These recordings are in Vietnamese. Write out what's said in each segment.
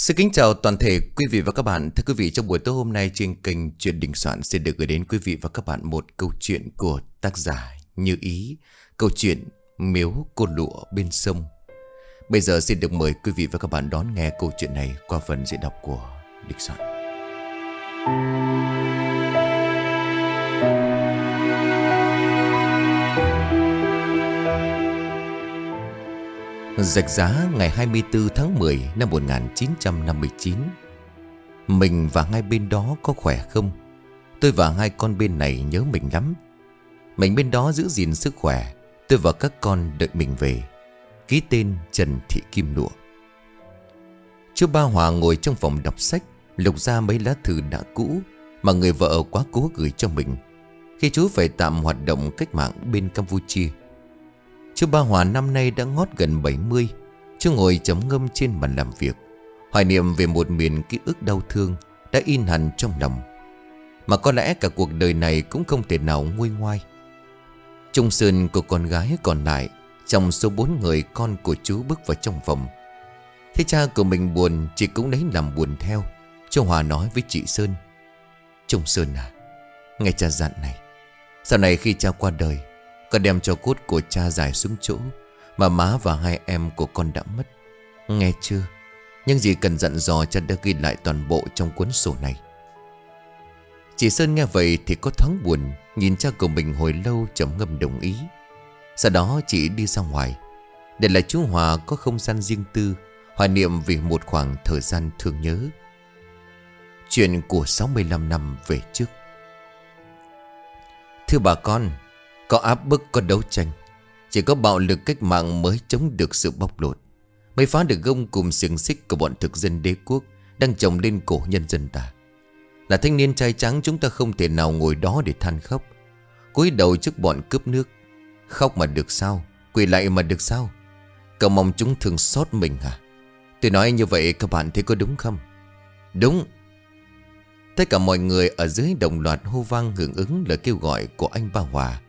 Xin kính chào toàn thể quý vị và các bạn. Thưa quý vị, trong buổi tối hôm nay trên kênh Chuyện Đình Soạn sẽ được gửi đến quý vị và các bạn một câu chuyện của tác giả Như Ý. Câu chuyện Miếu Cô Lụa bên sông. Bây giờ xin được mời quý vị và các bạn đón nghe câu chuyện này qua phần diễn đọc của Đình Soạn. Rạch giá ngày 24 tháng 10 năm 1959 Mình và hai bên đó có khỏe không? Tôi và hai con bên này nhớ mình lắm. Mình bên đó giữ gìn sức khỏe, Tôi và các con đợi mình về. Ký tên Trần Thị Kim Lụa Chú Ba Hòa ngồi trong phòng đọc sách, Lục ra mấy lá thư đã cũ Mà người vợ quá cố gửi cho mình. Khi chú phải tạm hoạt động cách mạng bên Campuchia Chú Ba Hòa năm nay đã ngót gần 70 Chú ngồi chấm ngâm trên bàn làm việc. Hoài niệm về một miền ký ức đau thương Đã in hẳn trong lòng. Mà có lẽ cả cuộc đời này cũng không thể nào nguôi ngoai. Trung Sơn của con gái còn lại, Trong số bốn người con của chú bước vào trong phòng. Thế cha của mình buồn, Chị cũng lấy làm buồn theo. Chú Hòa nói với chị Sơn, Trung Sơn à Nghe cha dặn này, Sau này khi cha qua đời con đem cho cốt của cha dài xuống chỗ, Mà má và hai em của con đã mất. Nghe chưa? Nhưng gì cần dặn dò cha đã ghi lại toàn bộ trong cuốn sổ này. Chị Sơn nghe vậy thì có thoáng buồn, Nhìn cha của mình hồi lâu chấm ngâm đồng ý. Sau đó chị đi ra ngoài. Để lại chú Hòa có không gian riêng tư, Hoài niệm về một khoảng thời gian thương nhớ. Chuyện của 65 năm về trước. Thưa bà con có áp bức, có đấu tranh. Chỉ có bạo lực cách mạng mới chống được sự bóc lột. Mới phá được gông cùng xiềng xích của bọn thực dân đế quốc Đang trồng lên cổ nhân dân ta. Là thanh niên trai trắng chúng ta không thể nào ngồi đó để than khóc. Cúi đầu trước bọn cướp nước. Khóc mà được sao? Quỳ lại mà được sao? Cậu mong chúng thường xót mình hả? Tôi nói như vậy, các bạn thấy có đúng không? Đúng. Tất cả mọi người ở dưới đồng loạt hô vang hưởng ứng lời kêu gọi của anh Ba Hòa.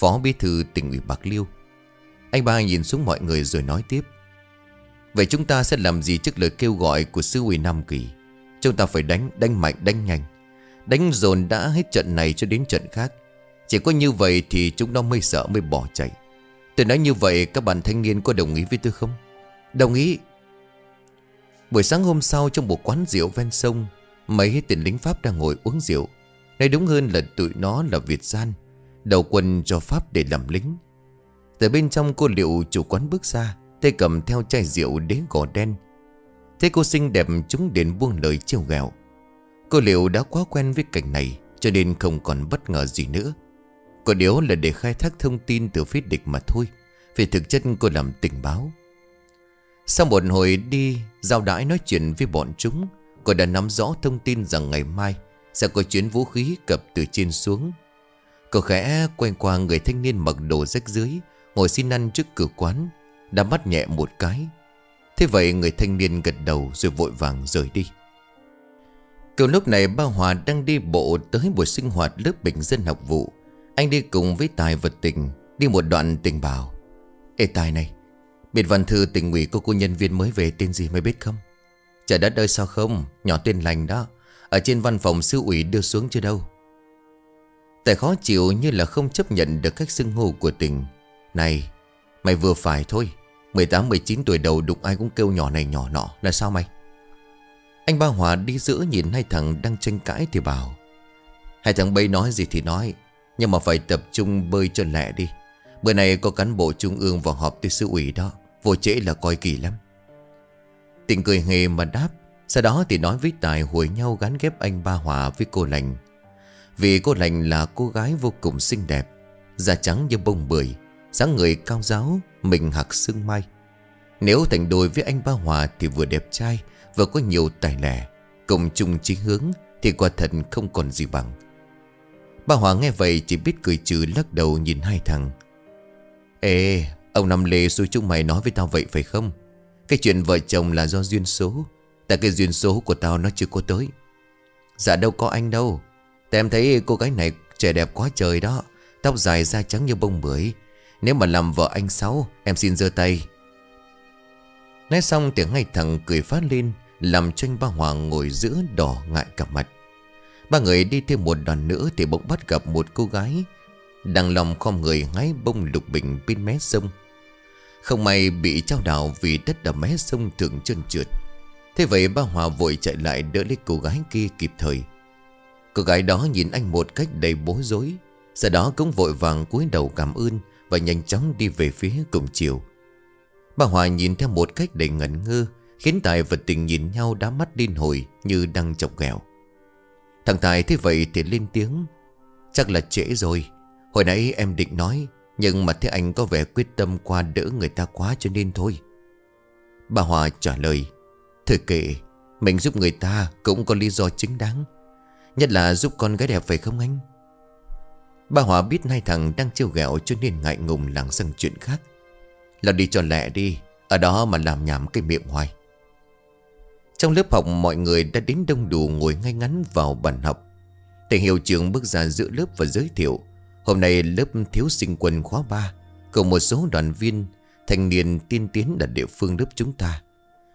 Phó bí thư tỉnh ủy Bạc Liêu. Anh ba nhìn xuống mọi người rồi nói tiếp. Vậy chúng ta sẽ làm gì trước lời kêu gọi của sư ủy Nam Kỳ? Chúng ta phải đánh, đánh mạnh, đánh nhanh. Đánh dồn đã hết trận này cho đến trận khác. Chỉ có như vậy thì chúng nó mới sợ mới bỏ chạy. Tôi nói như vậy các bạn thanh niên có đồng ý với tôi không? Đồng ý. Buổi sáng hôm sau trong một quán rượu ven sông Mấy tên lính Pháp đang ngồi uống rượu. Nói đúng hơn là tụi nó là Việt gian Đầu quân cho Pháp để làm lính. Từ bên trong cô liệu chủ quán bước ra, Tay cầm theo chai rượu đế gò đen. Thế cô xinh đẹp chúng đến buông lời trêu ghẹo. Cô liệu đã quá quen với cảnh này, Cho nên không còn bất ngờ gì nữa. Cô điếu là để khai thác thông tin từ phía địch mà thôi Vì thực chất cô làm tình báo. Sau một hồi đi, Giao đãi nói chuyện với bọn chúng, Cô đã nắm rõ thông tin rằng ngày mai Sẽ có chuyến vũ khí cập từ trên xuống. Cậu khẽ quay qua người thanh niên mặc đồ rách dưới Ngồi xin ăn trước cửa quán, Đã mắt nhẹ một cái. Thế vậy người thanh niên gật đầu rồi vội vàng rời đi. Kiểu lúc này ba Hòa đang đi bộ tới buổi sinh hoạt lớp bình dân học vụ. Anh đi cùng với Tài vật tình Đi một đoạn tình bảo. Ê Tài này, Biệt văn thư tình ủy cô cô nhân viên mới về tên gì mới biết không? Trời đất ơi, sao không? Nhỏ tên lành đó. Ở trên văn phòng sư ủy đưa xuống chưa đâu. Tại khó chịu như là không chấp nhận được cách xưng hô của tình. Này, Mày vừa phải thôi. 18-19 tuổi đầu đụng ai cũng kêu nhỏ này nhỏ nọ Là sao mày? Anh Ba Hòa đi giữa nhìn hai thằng đang tranh cãi thì bảo, Hai thằng bay nói gì thì nói, Nhưng mà phải tập trung bơi cho lẹ đi. Bữa nay có cán bộ trung ương vào họp tới sư ủy đó, Vô trễ là coi kỳ lắm. Tình cười hề mà đáp, Sau đó thì nói với Tài hồi nhau gắn ghép anh Ba Hòa với cô lành vì cô lành là cô gái vô cùng xinh đẹp, Da trắng như bông bưởi, dáng người cao giáo, Mình hạc sương mai. Nếu thành đôi với anh Ba Hòa Thì vừa đẹp trai, Vừa có nhiều tài lẻ, Cùng chung chí hướng Thì quả thật không còn gì bằng. Ba Hòa nghe vậy chỉ biết cười trừ lắc đầu nhìn hai thằng. Ê, Ông Năm Lê xui chúng mày nói với tao vậy phải không? Cái chuyện vợ chồng là do duyên số, Tại cái duyên số của tao nó chưa có tới. Dạ đâu có anh đâu. Tại thấy cô gái này trẻ đẹp quá trời đó. Tóc dài da trắng như bông bưởi. Nếu mà làm vợ anh Sáu, Em xin giơ tay. Nói xong, tiếng ngay thằng cười phát lên, Làm cho anh ba Hoàng ngồi giữa đỏ ngại cả mặt. Ba người đi thêm một đoàn nữa Thì bỗng bắt gặp một cô gái Đang lòng khom người hái bông lục bình bên mé sông. Không may bị trao đảo vì đất đầm mé sông thường trơn trượt. Thế vậy ba Hòa vội chạy lại đỡ lấy cô gái kia kịp thời. Cô gái đó nhìn anh một cách đầy bối rối, Sau đó cũng vội vàng cúi đầu cảm ơn Và nhanh chóng đi về phía cùng chiều. Bà Hòa nhìn theo một cách đầy ngẩn ngơ, Khiến Tài và Tình nhìn nhau đá mắt điên hồi Như đang chọc ghẹo. Thằng Tài thế vậy thì lên tiếng, Chắc là trễ rồi. Hồi nãy em định nói, Nhưng mà thế anh có vẻ quyết tâm qua đỡ người ta quá cho nên thôi. Bà Hòa trả lời, Thôi kệ, Mình giúp người ta cũng có lý do chính đáng. Nhất là giúp con gái đẹp phải không anh? Bà Hòa biết hai thằng đang trêu ghẹo cho nên ngại ngùng lảng sang chuyện khác. Là đi cho lẹ đi, Ở đó mà làm nhảm cái miệng hoài. Trong lớp học, mọi người đã đến đông đủ ngồi ngay ngắn vào bàn học. Thầy hiệu trưởng bước ra giữa lớp và giới thiệu, Hôm nay lớp thiếu sinh quân khóa 3 Cùng một số đoàn viên, Thanh niên tiên tiến ở địa phương lớp chúng ta.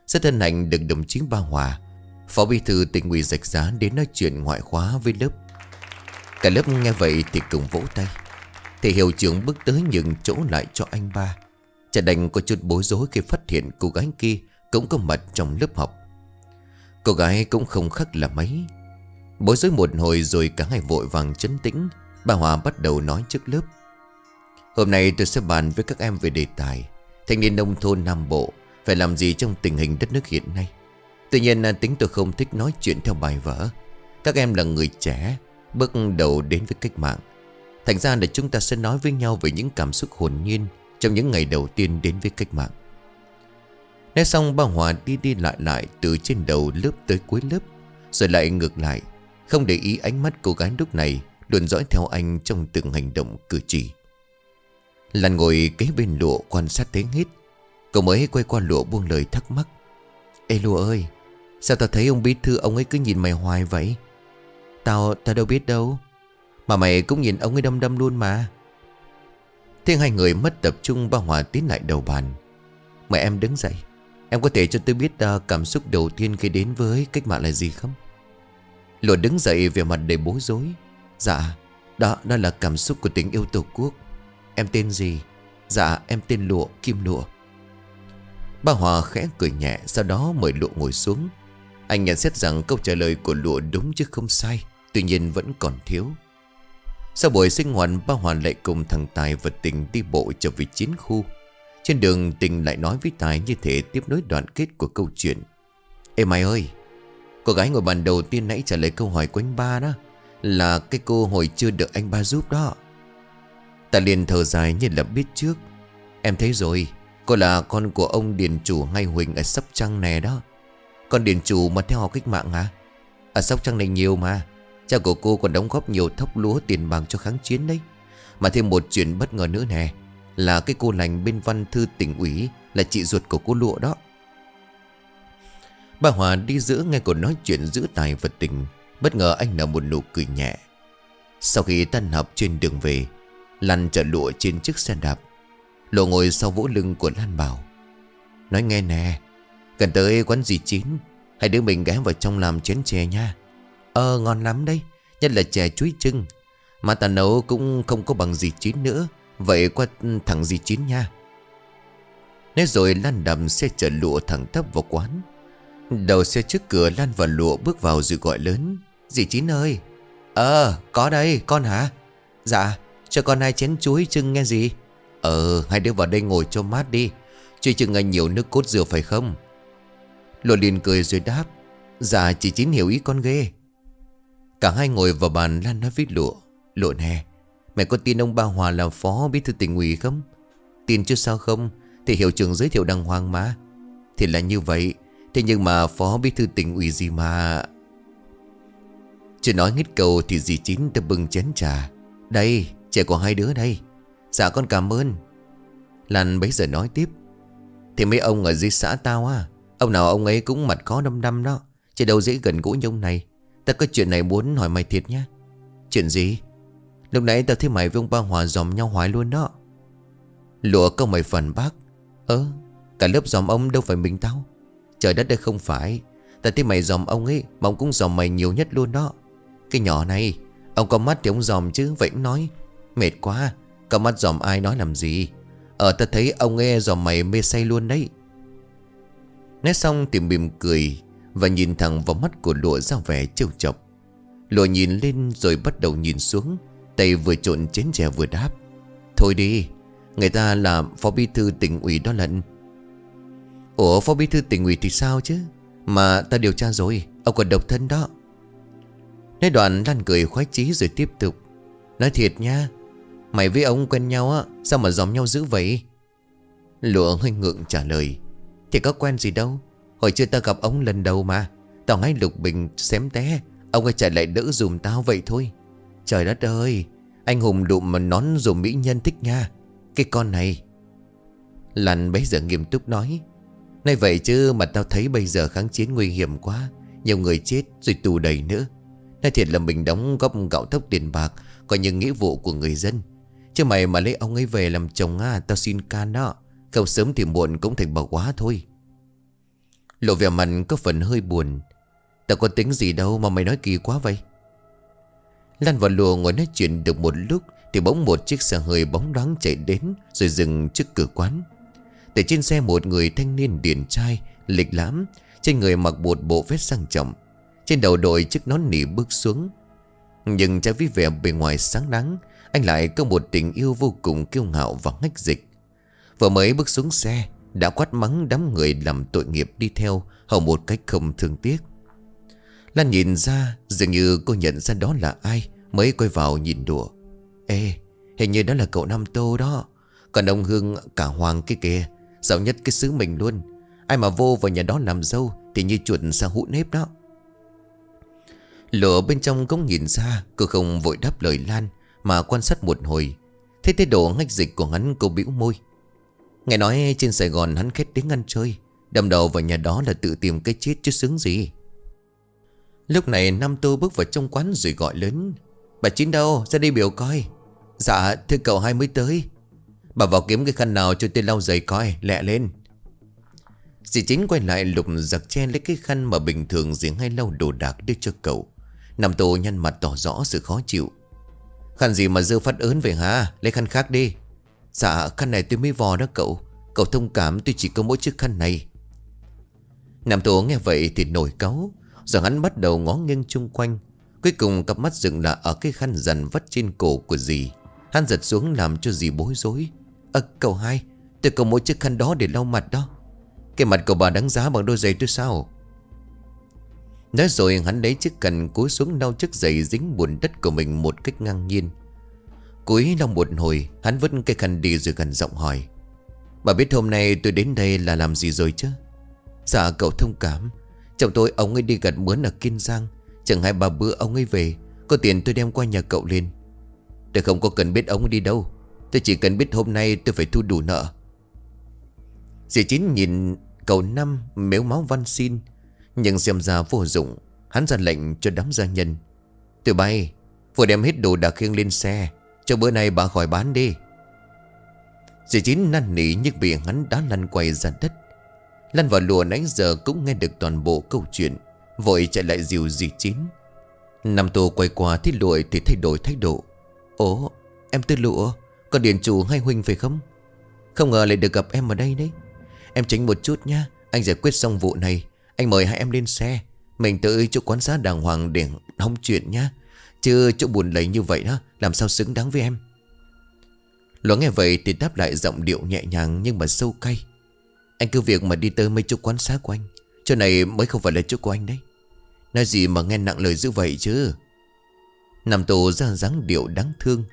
Rất hân hạnh được đồng chí Ba Hòa Phó bí thư tỉnh ủy rạch giá đến nói chuyện ngoại khóa với lớp. Cả lớp nghe vậy thì cùng vỗ tay. Thầy hiệu trưởng bước tới nhường chỗ lại cho anh ba. Chả đành có chút bối rối khi phát hiện cô gái kia cũng có mặt trong lớp học. Cô gái cũng không khắc là mấy. Bối rối một hồi rồi cả hai vội vàng chấn tĩnh. Bà Hòa bắt đầu nói trước lớp. Hôm nay tôi sẽ bàn với các em về đề tài, Thanh niên nông thôn Nam Bộ, Phải làm gì trong tình hình đất nước hiện nay. Tuy nhiên à, tính tôi không thích nói chuyện theo bài vở. Các em là người trẻ, Bước đầu đến với cách mạng. Thành ra là chúng ta sẽ nói với nhau Về những cảm xúc hồn nhiên Trong những ngày đầu tiên đến với cách mạng. Nói xong ba Hòa đi đi lại lại Từ trên đầu lớp tới cuối lớp, Rồi lại ngược lại, Không để ý ánh mắt cô gái lúc này Luôn dõi theo anh trong từng hành động cử chỉ. Lan ngồi kế bên lụa quan sát tiếng hết Cậu mới quay qua lụa buông lời thắc mắc. Ê lụa ơi Sao tao thấy ông bí thư ông ấy cứ nhìn mày hoài vậy? Tao, tao đâu biết đâu. Mà mày cũng nhìn ông ấy đâm đâm luôn mà. Thế hai người mất tập trung ba Hòa tiến lại đầu bàn. Mẹ em đứng dậy. Em có thể cho tôi biết uh, cảm xúc đầu tiên khi đến với cách mạng là gì không? Lụa đứng dậy về mặt đầy bối rối. Dạ Đó, đó là cảm xúc của tình yêu tổ quốc. Em tên gì? Dạ em tên Lụa, Kim Lụa. Ba Hòa khẽ cười nhẹ Sau đó mời Lụa ngồi xuống. Anh nhận xét rằng câu trả lời của Lụa đúng chứ không sai, Tuy nhiên vẫn còn thiếu. Sau buổi sinh hoạt, Ba hoàn lại cùng thằng Tài và Tình đi bộ trở về chiến khu. Trên đường, Tình lại nói với Tài như thể tiếp nối đoạn kết của câu chuyện. Ê mày ơi, Cô gái ngồi bàn đầu tiên nãy trả lời câu hỏi của anh ba đó, Là cái cô hồi chưa được anh ba giúp đó. Tài liền thở dài như là biết trước. Em thấy rồi, Cô là con của ông Điền Chủ ngay Huỳnh ở sắp Trăng này đó. Con Điền Chủ mà theo học cách mạng hả? Ở Sóc Trăng này nhiều mà. Cha của cô còn đóng góp nhiều thóc lúa tiền bạc cho kháng chiến đấy. Mà thêm một chuyện bất ngờ nữa nè, Là cái cô lành bên văn thư tỉnh ủy Là chị ruột của cô lụa đó. Bà Hòa đi giữa nghe cô nói chuyện giữa tài vật tình, Bất ngờ anh nở một nụ cười nhẹ. Sau khi tan học trên đường về, Lan chở lụa trên chiếc xe đạp. Lộ ngồi sau vỗ lưng của Lan bảo, Nói nghe nè cần tới quán gì chín? Hãy đưa mình ghé vào trong làm chén chè nha. Ờ ngon lắm đấy. Nhất là chè chuối trưng Mà ta nấu cũng không có bằng gì chín nữa. Vậy qua thẳng gì chín nha. Nói rồi Lan đầm xe chở lụa thẳng tấp vào quán. Đầu xe trước cửa, Lan và lụa bước vào rồi gọi lớn. Dì Chín ơi. Ờ có đây, con hả? Dạ cho con hai chén chuối trưng nghe gì? Ờ hai đứa vào đây ngồi cho mát đi. Chuối trưng anh nhiều nước cốt dừa phải không? Lộ liền cười rồi đáp Dạ chị Chín hiểu ý con ghê. Cả hai ngồi vào bàn Lan nói với lụa. Lụa nè, Mẹ có tin ông Ba Hòa là phó bí thư tỉnh ủy không? Tin chứ sao không? Thì hiệu trưởng giới thiệu đàng hoàng mà. Thì là như vậy, Thế nhưng mà phó bí thư tỉnh ủy gì mà? Chưa nói hết câu Thì dì Chín đã bưng chén trà. Đây, trẻ của hai đứa đây. Dạ con cảm ơn. Lan bấy giờ nói tiếp, Thì mấy ông ở dưới xã tao á Ông nào ông ấy cũng mặt khó năm năm đó. Chứ đâu dễ gần gũi nhông này. Ta có chuyện này muốn hỏi mày thiệt nhá Chuyện gì? Lúc nãy tao thấy mày với ông ba Hòa dòm nhau hoài luôn đó. Lụa câu mày phần bác. Ơ, Cả lớp dòm ông đâu phải mình tao. Trời đất đây không phải. Ta thấy mày dòm ông ấy, Mà ông cũng dòm mày nhiều nhất luôn đó. Cái nhỏ này, Ông có mắt thì ông dòm chứ, Vậy cũng nói. Mệt quá, Có mắt dòm ai nói làm gì? Ờ ta thấy ông nghe dòm mày mê say luôn đấy. Nói xong thì mỉm cười Và nhìn thẳng vào mắt của lụa ra vẻ trêu chọc. Lụa nhìn lên rồi bắt đầu nhìn xuống, Tay vừa trộn chén chè vừa đáp. Thôi đi, Người ta là phó bí thư tỉnh ủy đó lận. Ủa, phó bí thư tỉnh ủy thì sao chứ? Mà ta điều tra rồi, Ông còn độc thân đó. Nói đoạn Lan cười khoái chí rồi tiếp tục. Nói thiệt nha, Mày với ông quen nhau á, Sao mà dòm nhau dữ vậy? Lụa hơi ngượng trả lời. Thì có quen gì đâu. Hồi chưa ta gặp ông lần đầu mà. Tao ngay lục bình xém té. Ông ấy chạy lại đỡ dùm tao vậy thôi. Trời đất ơi, Anh Hùng đụng mà nón dùm mỹ nhân thích nha Cái con này. Lành bấy giờ nghiêm túc nói. Này vậy chứ mà tao thấy bây giờ kháng chiến nguy hiểm quá. Nhiều người chết rồi tù đầy nữa. Nói thiệt là mình đóng góp gạo thóc tiền bạc, Coi những nghĩa vụ của người dân. Chứ mày mà lấy ông ấy về làm chồng à Tao xin can đó. Không sớm thì muộn cũng thành bảo quá thôi. Lộ vẻ mặt có phần hơi buồn. Tao có tính gì đâu mà mày nói kỳ quá vậy? Lan và lùa ngồi nói chuyện được một lúc Thì bỗng một chiếc xe hơi bóng đoáng chạy đến Rồi dừng trước cửa quán. Từ trên xe một người thanh niên điển trai, Lịch lãm, Trên người mặc một bộ vest sang trọng. Trên đầu đội chiếc nón nỉ bước xuống. Nhưng trái với vẻ bề ngoài sáng nắng Anh lại có một tình yêu vô cùng kiêu ngạo và ngách dịch. Vừa mới bước xuống xe, Đã quát mắng đám người làm tội nghiệp đi theo, Hầu một cách không thương tiếc. Lan nhìn ra, Dường như cô nhận ra đó là ai, Mới quay vào nhìn đùa. Ê, hình như đó là cậu Nam Tô đó. Còn ông Hương, cả Hoàng kia kìa, Giàu nhất cái xứ mình luôn. Ai mà vô vào nhà đó làm dâu Thì như chuột sang hũ nếp đó. Lửa bên trong cũng nhìn ra, Cô không vội đáp lời Lan, Mà quan sát một hồi. Thấy thái độ ngách dịch của hắn cô bĩu môi. Nghe nói trên Sài Gòn hắn khét tiếng ăn chơi. Đâm đầu vào nhà đó là tự tìm cái chết chứ xứng gì. Lúc này Nam Tô bước vào trong quán rồi gọi lớn. Bà Chín đâu? Ra đây biểu coi. Dạ thưa cậu hai mới tới. Bà vào kiếm cái khăn nào cho tôi lau giày coi, Lẹ lên. Dì Chín quay lại lục giặc che lấy cái khăn Mà bình thường dì hay lau đồ đạc đưa cho cậu. Nam Tô nhăn mặt tỏ rõ sự khó chịu. Khăn gì mà dơ phát ớn vậy hả? Lấy khăn khác đi. Dạ khăn này tôi mới vò đó cậu. Cậu thông cảm tôi chỉ có mỗi chiếc khăn này. Nam Tố nghe vậy thì nổi cáu. Rồi hắn bắt đầu ngó nghiêng chung quanh. Cuối cùng cặp mắt dừng là ở cái khăn dằn vắt trên cổ của dì. Hắn giật xuống làm cho dì bối rối. Ơ, cậu hai, Tôi có mỗi chiếc khăn đó để lau mặt đó. Cái mặt của bà đáng giá bằng đôi giày tôi sao? Nói rồi hắn lấy chiếc cần cúi xuống lau chiếc giày dính bùn đất của mình một cách ngang nhiên. Cúi lòng một hồi, Hắn vứt cái khăn đi rồi gần giọng hỏi. Bà biết hôm nay tôi đến đây là làm gì rồi chứ? Dạ cậu thông cảm. Chồng tôi, ông ấy đi gặt mướn ở Kiên Giang. Chẳng hai ba bữa ông ấy về, Có tiền tôi đem qua nhà cậu lên Tôi không có cần biết ông đi đâu. Tôi chỉ cần biết hôm nay tôi phải thu đủ nợ. Dì Chín nhìn cậu Năm mếu máu văn xin, Nhưng xem ra vô dụng. Hắn ra lệnh cho đám gia nhân. Từ bay, Vừa đem hết đồ đạc khiêng lên xe. Cho bữa nay bà khỏi bán đi. Dì Chín năn nỉ nhưng bị hắn đã lăn quay ra đất. Lăn vào lùa nãy giờ cũng nghe được toàn bộ câu chuyện, Vội chạy lại dìu dì chín. Nam Tô quay qua thấy lụa thì thay đổi thái độ. Ồ em tư lụa còn điền chủ hay huynh phải không? Không ngờ lại được gặp em ở đây đấy. Em tránh một chút nha Anh giải quyết xong vụ này, Anh mời hai em lên xe. Mình tới chỗ quán xá đàng hoàng để hóng chuyện nha Chứ chỗ buồn lấy như vậy đó, Làm sao xứng đáng với em? Lúa nghe vậy thì đáp lại giọng điệu nhẹ nhàng Nhưng mà sâu cay. Anh cứ việc mà đi tới mấy chỗ quán xá của anh. Chỗ này mới không phải là chỗ của anh đấy. Nói gì mà nghe nặng lời dữ vậy chứ? Nằm tù ra dáng điệu đáng thương.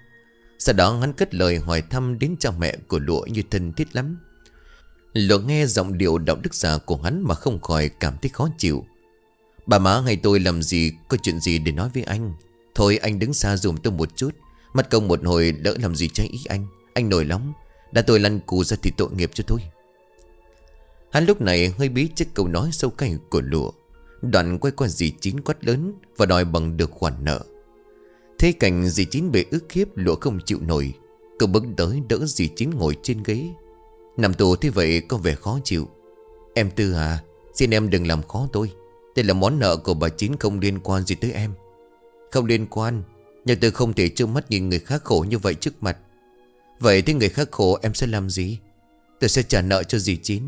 Sau đó hắn cất lời hỏi thăm đến cha mẹ của lụa như thân thiết lắm. Lụa nghe giọng điệu đạo đức giả của hắn mà không khỏi cảm thấy khó chịu. Bà má hay tôi làm gì, có chuyện gì để nói với anh? Thôi anh đứng xa dùm tôi một chút. Mất công một hồi đỡ làm gì trái ý anh. Anh nổi lắm. Đã tôi lăn cù ra thì tội nghiệp cho tôi Hắn lúc này hơi bí trước câu nói sâu cay của lụa. Đoạn quay qua dì chín quát lớn Và đòi bằng được khoản nợ. Thế cảnh dì chín bị ức hiếp, lụa không chịu nổi. Cậu bước tới đỡ dì chín ngồi trên ghế. Nằm tù thế vậy có vẻ khó chịu. Em Tư à Xin em đừng làm khó tôi. Đây là món nợ của bà Chín không liên quan gì tới em. Không liên quan, Nhưng tôi không thể trơ mắt nhìn người khác khổ như vậy trước mặt. Vậy thì người khác khổ em sẽ làm gì? Tôi sẽ trả nợ cho dì Chín.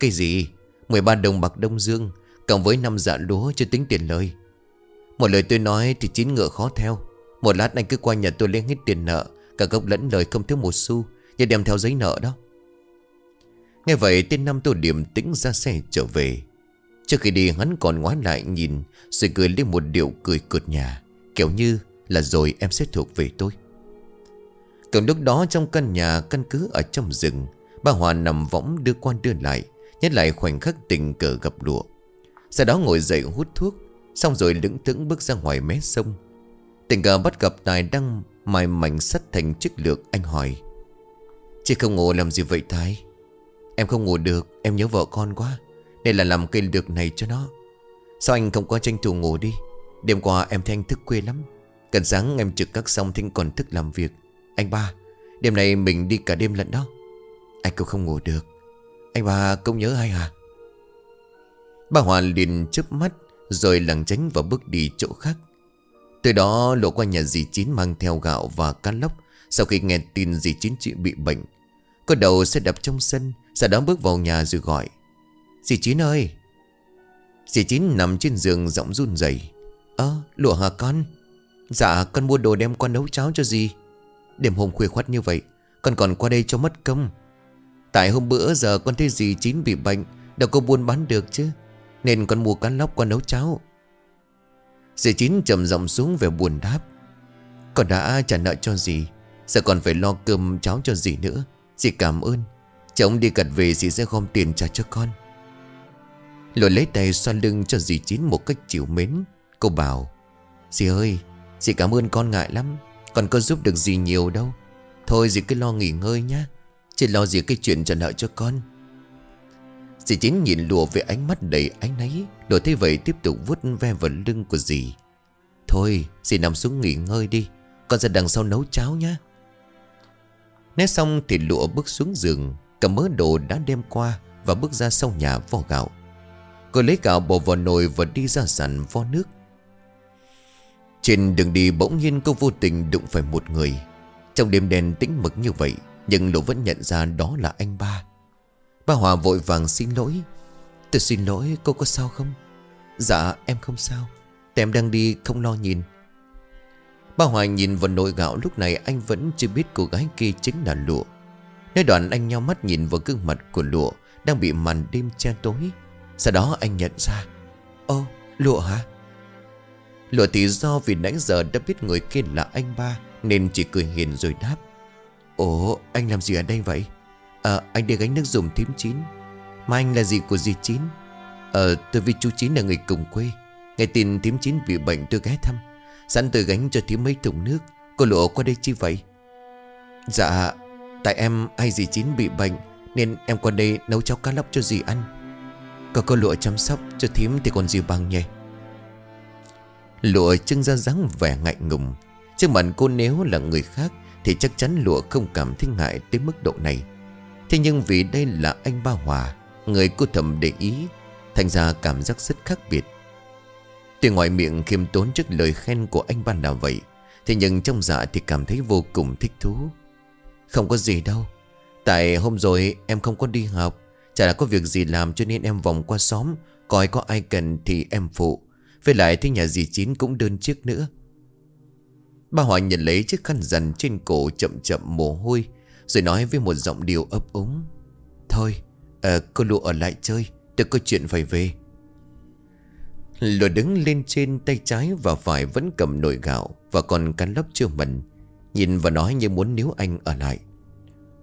Cái gì? 13 đồng bạc Đông Dương, Cộng với 5 dạ lúa chưa tính tiền lời. Một lời tôi nói thì chín ngựa khó theo. Một lát anh cứ qua nhà tôi lấy hết tiền nợ, Cả gốc lẫn lời không thiếu một xu Nhưng đem theo giấy nợ đó. Nghe vậy, tên năm tôi điểm tĩnh ra xe trở về. Trước khi đi, hắn còn ngoái lại nhìn, Rồi cười lên một điệu cười cợt nhà. Kiểu như là rồi em sẽ thuộc về tôi. Cùng lúc đó trong căn nhà căn cứ ở trong rừng, Bà Hòa nằm võng đưa quan đưa lại Nhất lại khoảnh khắc tình cờ gặp lụa. Sau đó ngồi dậy hút thuốc, Xong rồi lững thững bước ra ngoài mé sông. Tình cờ bắt gặp Tài đang mài mảnh sắt thành chiếc lược, Anh hỏi, Chị không ngủ làm gì vậy Tài Em không ngủ được, Em nhớ vợ con quá, Nên là làm cây lược này cho nó. Sao anh không có tranh thủ ngủ đi? Đêm qua em thấy anh thức quê lắm. Cần sáng em trực các xong thinh còn thức làm việc. Anh ba, Đêm nay mình đi cả đêm lận đó. Anh cũng không ngủ được. Anh ba cũng nhớ ai à Bà Hoàn liền chớp mắt, Rồi lẳng tránh và bước đi chỗ khác. Từ đó, lộ qua nhà dì Chín mang theo gạo và cá lóc. Sau khi nghe tin dì Chín chị bị bệnh Có đầu sẽ đập trong sân, Sau đó bước vào nhà rồi gọi. Dì Chín ơi! Dì Chín nằm trên giường giọng run rẩy. Ơ, lụa hả con? Dạ con mua đồ đem qua nấu cháo cho gì? Đêm hôm khuya khoát như vậy, Con còn qua đây cho mất công. Tại hôm bữa giờ con thấy gì Chín bị bệnh, Đâu có buôn bán được chứ, Nên con mua cá lóc qua nấu cháo. Dì Chín trầm giọng xuống về buồn đáp. Con đã trả nợ cho dì, Giờ còn phải lo cơm cháo cho dì nữa. Dì cảm ơn Chồng đi cật về dì sẽ gom tiền trả cho con. Lội lấy tay xoa lưng cho dì Chín một cách chịu mến. Cô bảo, Dì ơi, Dì cảm ơn con ngại lắm, Còn có giúp được gì nhiều đâu. Thôi dì cứ lo nghỉ ngơi nhá, Chỉ lo gì cái chuyện trả nợ cho con. Dì Chín nhìn lùa với ánh mắt đầy ánh náy Lùa thế vậy tiếp tục vuốt ve vào lưng của dì. Thôi, dì nằm xuống nghỉ ngơi đi, Con ra đằng sau nấu cháo nhá. Nói xong thì lụa bước xuống giường, Cầm mớ đồ đã đem qua Và bước ra sau nhà vo gạo. Cô lấy gạo bỏ vào nồi và đi ra sàn vo nước. Trên đường đi bỗng nhiên cô vô tình đụng phải một người. Trong đêm đen tĩnh mực như vậy, Nhưng Lộ vẫn nhận ra đó là anh ba. Ba Hòa vội vàng xin lỗi. Tôi xin lỗi, cô có sao không? Dạ em không sao. Tại em đang đi không lo nhìn. Ba Hòa nhìn vào nồi gạo lúc này anh vẫn chưa biết cô gái kia chính là Lụa. Nơi đoạn anh nhau mắt nhìn vào gương mặt của Lụa Đang bị màn đêm che tối. Sau đó anh nhận ra, Ô, Lụa hả? Lụa thì do vì nãy giờ đã biết người kia là anh ba, Nên chỉ cười hiền rồi đáp. Ồ, anh làm gì ở đây vậy? À anh đi gánh nước dùng thím chín. Mà anh là gì của dì chín? Ờ tôi với chú chín là người cùng quê. Nghe tin thím chín bị bệnh tôi ghé thăm. Sẵn tôi gánh cho thím mấy thùng nước. Cô lụa qua đây chi vậy? Dạ Tại em hay dì chín bị bệnh, Nên em qua đây nấu cháo cá lóc cho dì ăn. Có cô lụa chăm sóc cho thím thì còn gì bằng nhỉ? Lụa trưng ra dáng vẻ ngại ngùng. Trước mặt cô nếu là người khác, Thì chắc chắn lụa không cảm thấy ngại tới mức độ này. Thế nhưng vì đây là anh Ba Hòa, Người cô thầm để ý, Thành ra cảm giác rất khác biệt. Tuy ngoài miệng khiêm tốn trước lời khen của anh Ba là vậy, Thế nhưng trong dạ thì cảm thấy vô cùng thích thú. Không có gì đâu. Tại hôm rồi em không có đi học, Chả là có việc gì làm cho nên em vòng qua xóm, Coi có ai cần thì em phụ. Với lại thì nhà dì Chín cũng đơn chiếc nữa. Ba Hòa nhận lấy chiếc khăn rằn trên cổ chậm chậm mồ hôi Rồi nói với một giọng điệu ấp úng. Thôi à, cô lụ ở lại chơi Tôi có chuyện phải về. Lụa đứng lên trên tay trái và phải vẫn cầm nồi gạo Và còn cắn lóc chưa mần. Nhìn và nói như muốn níu anh ở lại.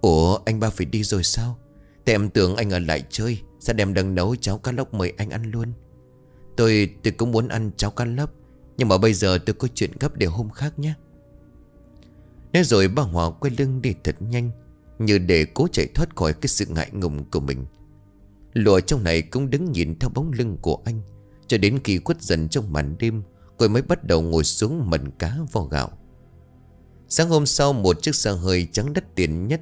Ủa anh ba phải đi rồi sao? Tại em tưởng anh ở lại chơi Sao đem đang nấu cháo cá lóc mời anh ăn luôn. Tôi tôi cũng muốn ăn cháo cá lóc, Nhưng mà bây giờ tôi có chuyện gấp để hôm khác nhé. Nói rồi bà Hòa quay lưng đi thật nhanh, Như để cố chạy thoát khỏi cái sự ngại ngùng của mình. Lụa trong này cũng đứng nhìn theo bóng lưng của anh, Cho đến khi khuất dần trong màn đêm, Cô mới bắt đầu ngồi xuống mần cá vo gạo. Sáng hôm sau, một chiếc xe hơi trắng đắt tiền nhất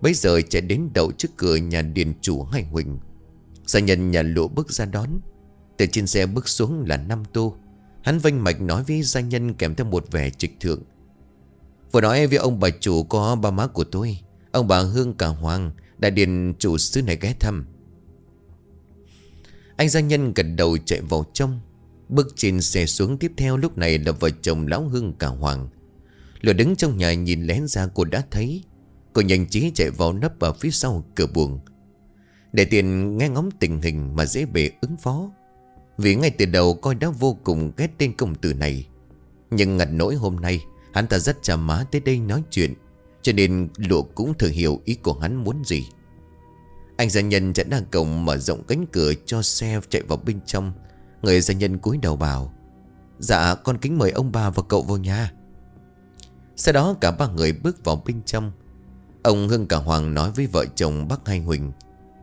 Bây giờ chạy đến đậu trước cửa nhà điền chủ Hai Huỳnh. Gia nhân nhà lụa bước ra đón. Từ trên xe bước xuống là Nam Tô. Hắn vênh mạch nói với gia nhân kèm theo một vẻ trịch thượng. Vừa nói với ông bà chủ có ba má của tôi, Ông bà Hương cả Hoàng, Đại điện chủ sứ này ghé thăm. Anh gia nhân gật đầu chạy vào trong, Bước trên xe xuống. Tiếp theo lúc này là vợ chồng Lão Hương cả Hoàng. Lửa đứng trong nhà nhìn lén ra cô đã thấy. Cô nhanh trí chạy vào nấp ở phía sau cửa buồng. Để tiền nghe ngóng tình hình mà dễ bề ứng phó. Vì ngay từ đầu coi đã vô cùng ghét tên công tử này. Nhưng ngặt nỗi hôm nay, Hắn ta rất chà má tới đây nói chuyện, Cho nên lụa cũng thừa hiểu ý của hắn muốn gì. Anh gia nhân đã đang cổng mở rộng cánh cửa cho xe chạy vào bên trong. Người gia nhân cúi đầu bảo Dạ con kính mời ông bà và cậu vào nhà. Sau đó cả ba người bước vào bên trong. Ông Hưng cả Hoàng nói với vợ chồng bác Hai Huỳnh,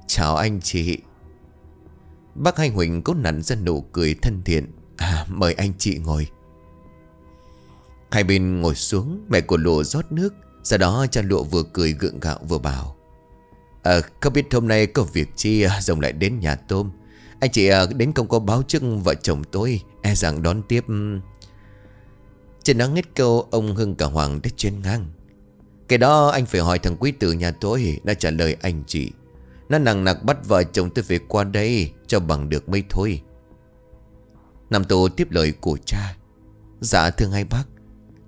Chào anh chị. Bác Hai Huỳnh cố nặn ra nụ cười thân thiện. À mời anh chị ngồi. Hai bên ngồi xuống, Mẹ của lụa rót nước, Sau đó cha lụa vừa cười gượng gạo vừa bảo. À không biết hôm nay có việc chi à, Rồng lại đến nhà tôm. Anh chị à, đến không có báo trước vợ chồng tôi E rằng đón tiếp. Trên đó hết câu, Ông Hưng cả Hoàng đã chuyên ngang. Cái đó, anh phải hỏi thằng quý tử nhà tôi, Đã trả lời anh chị. Nó nặng nặc bắt vợ chồng tôi về qua đây, Cho bằng được mấy thôi. Nam Tô tiếp lời của cha. Dạ thưa hai bác.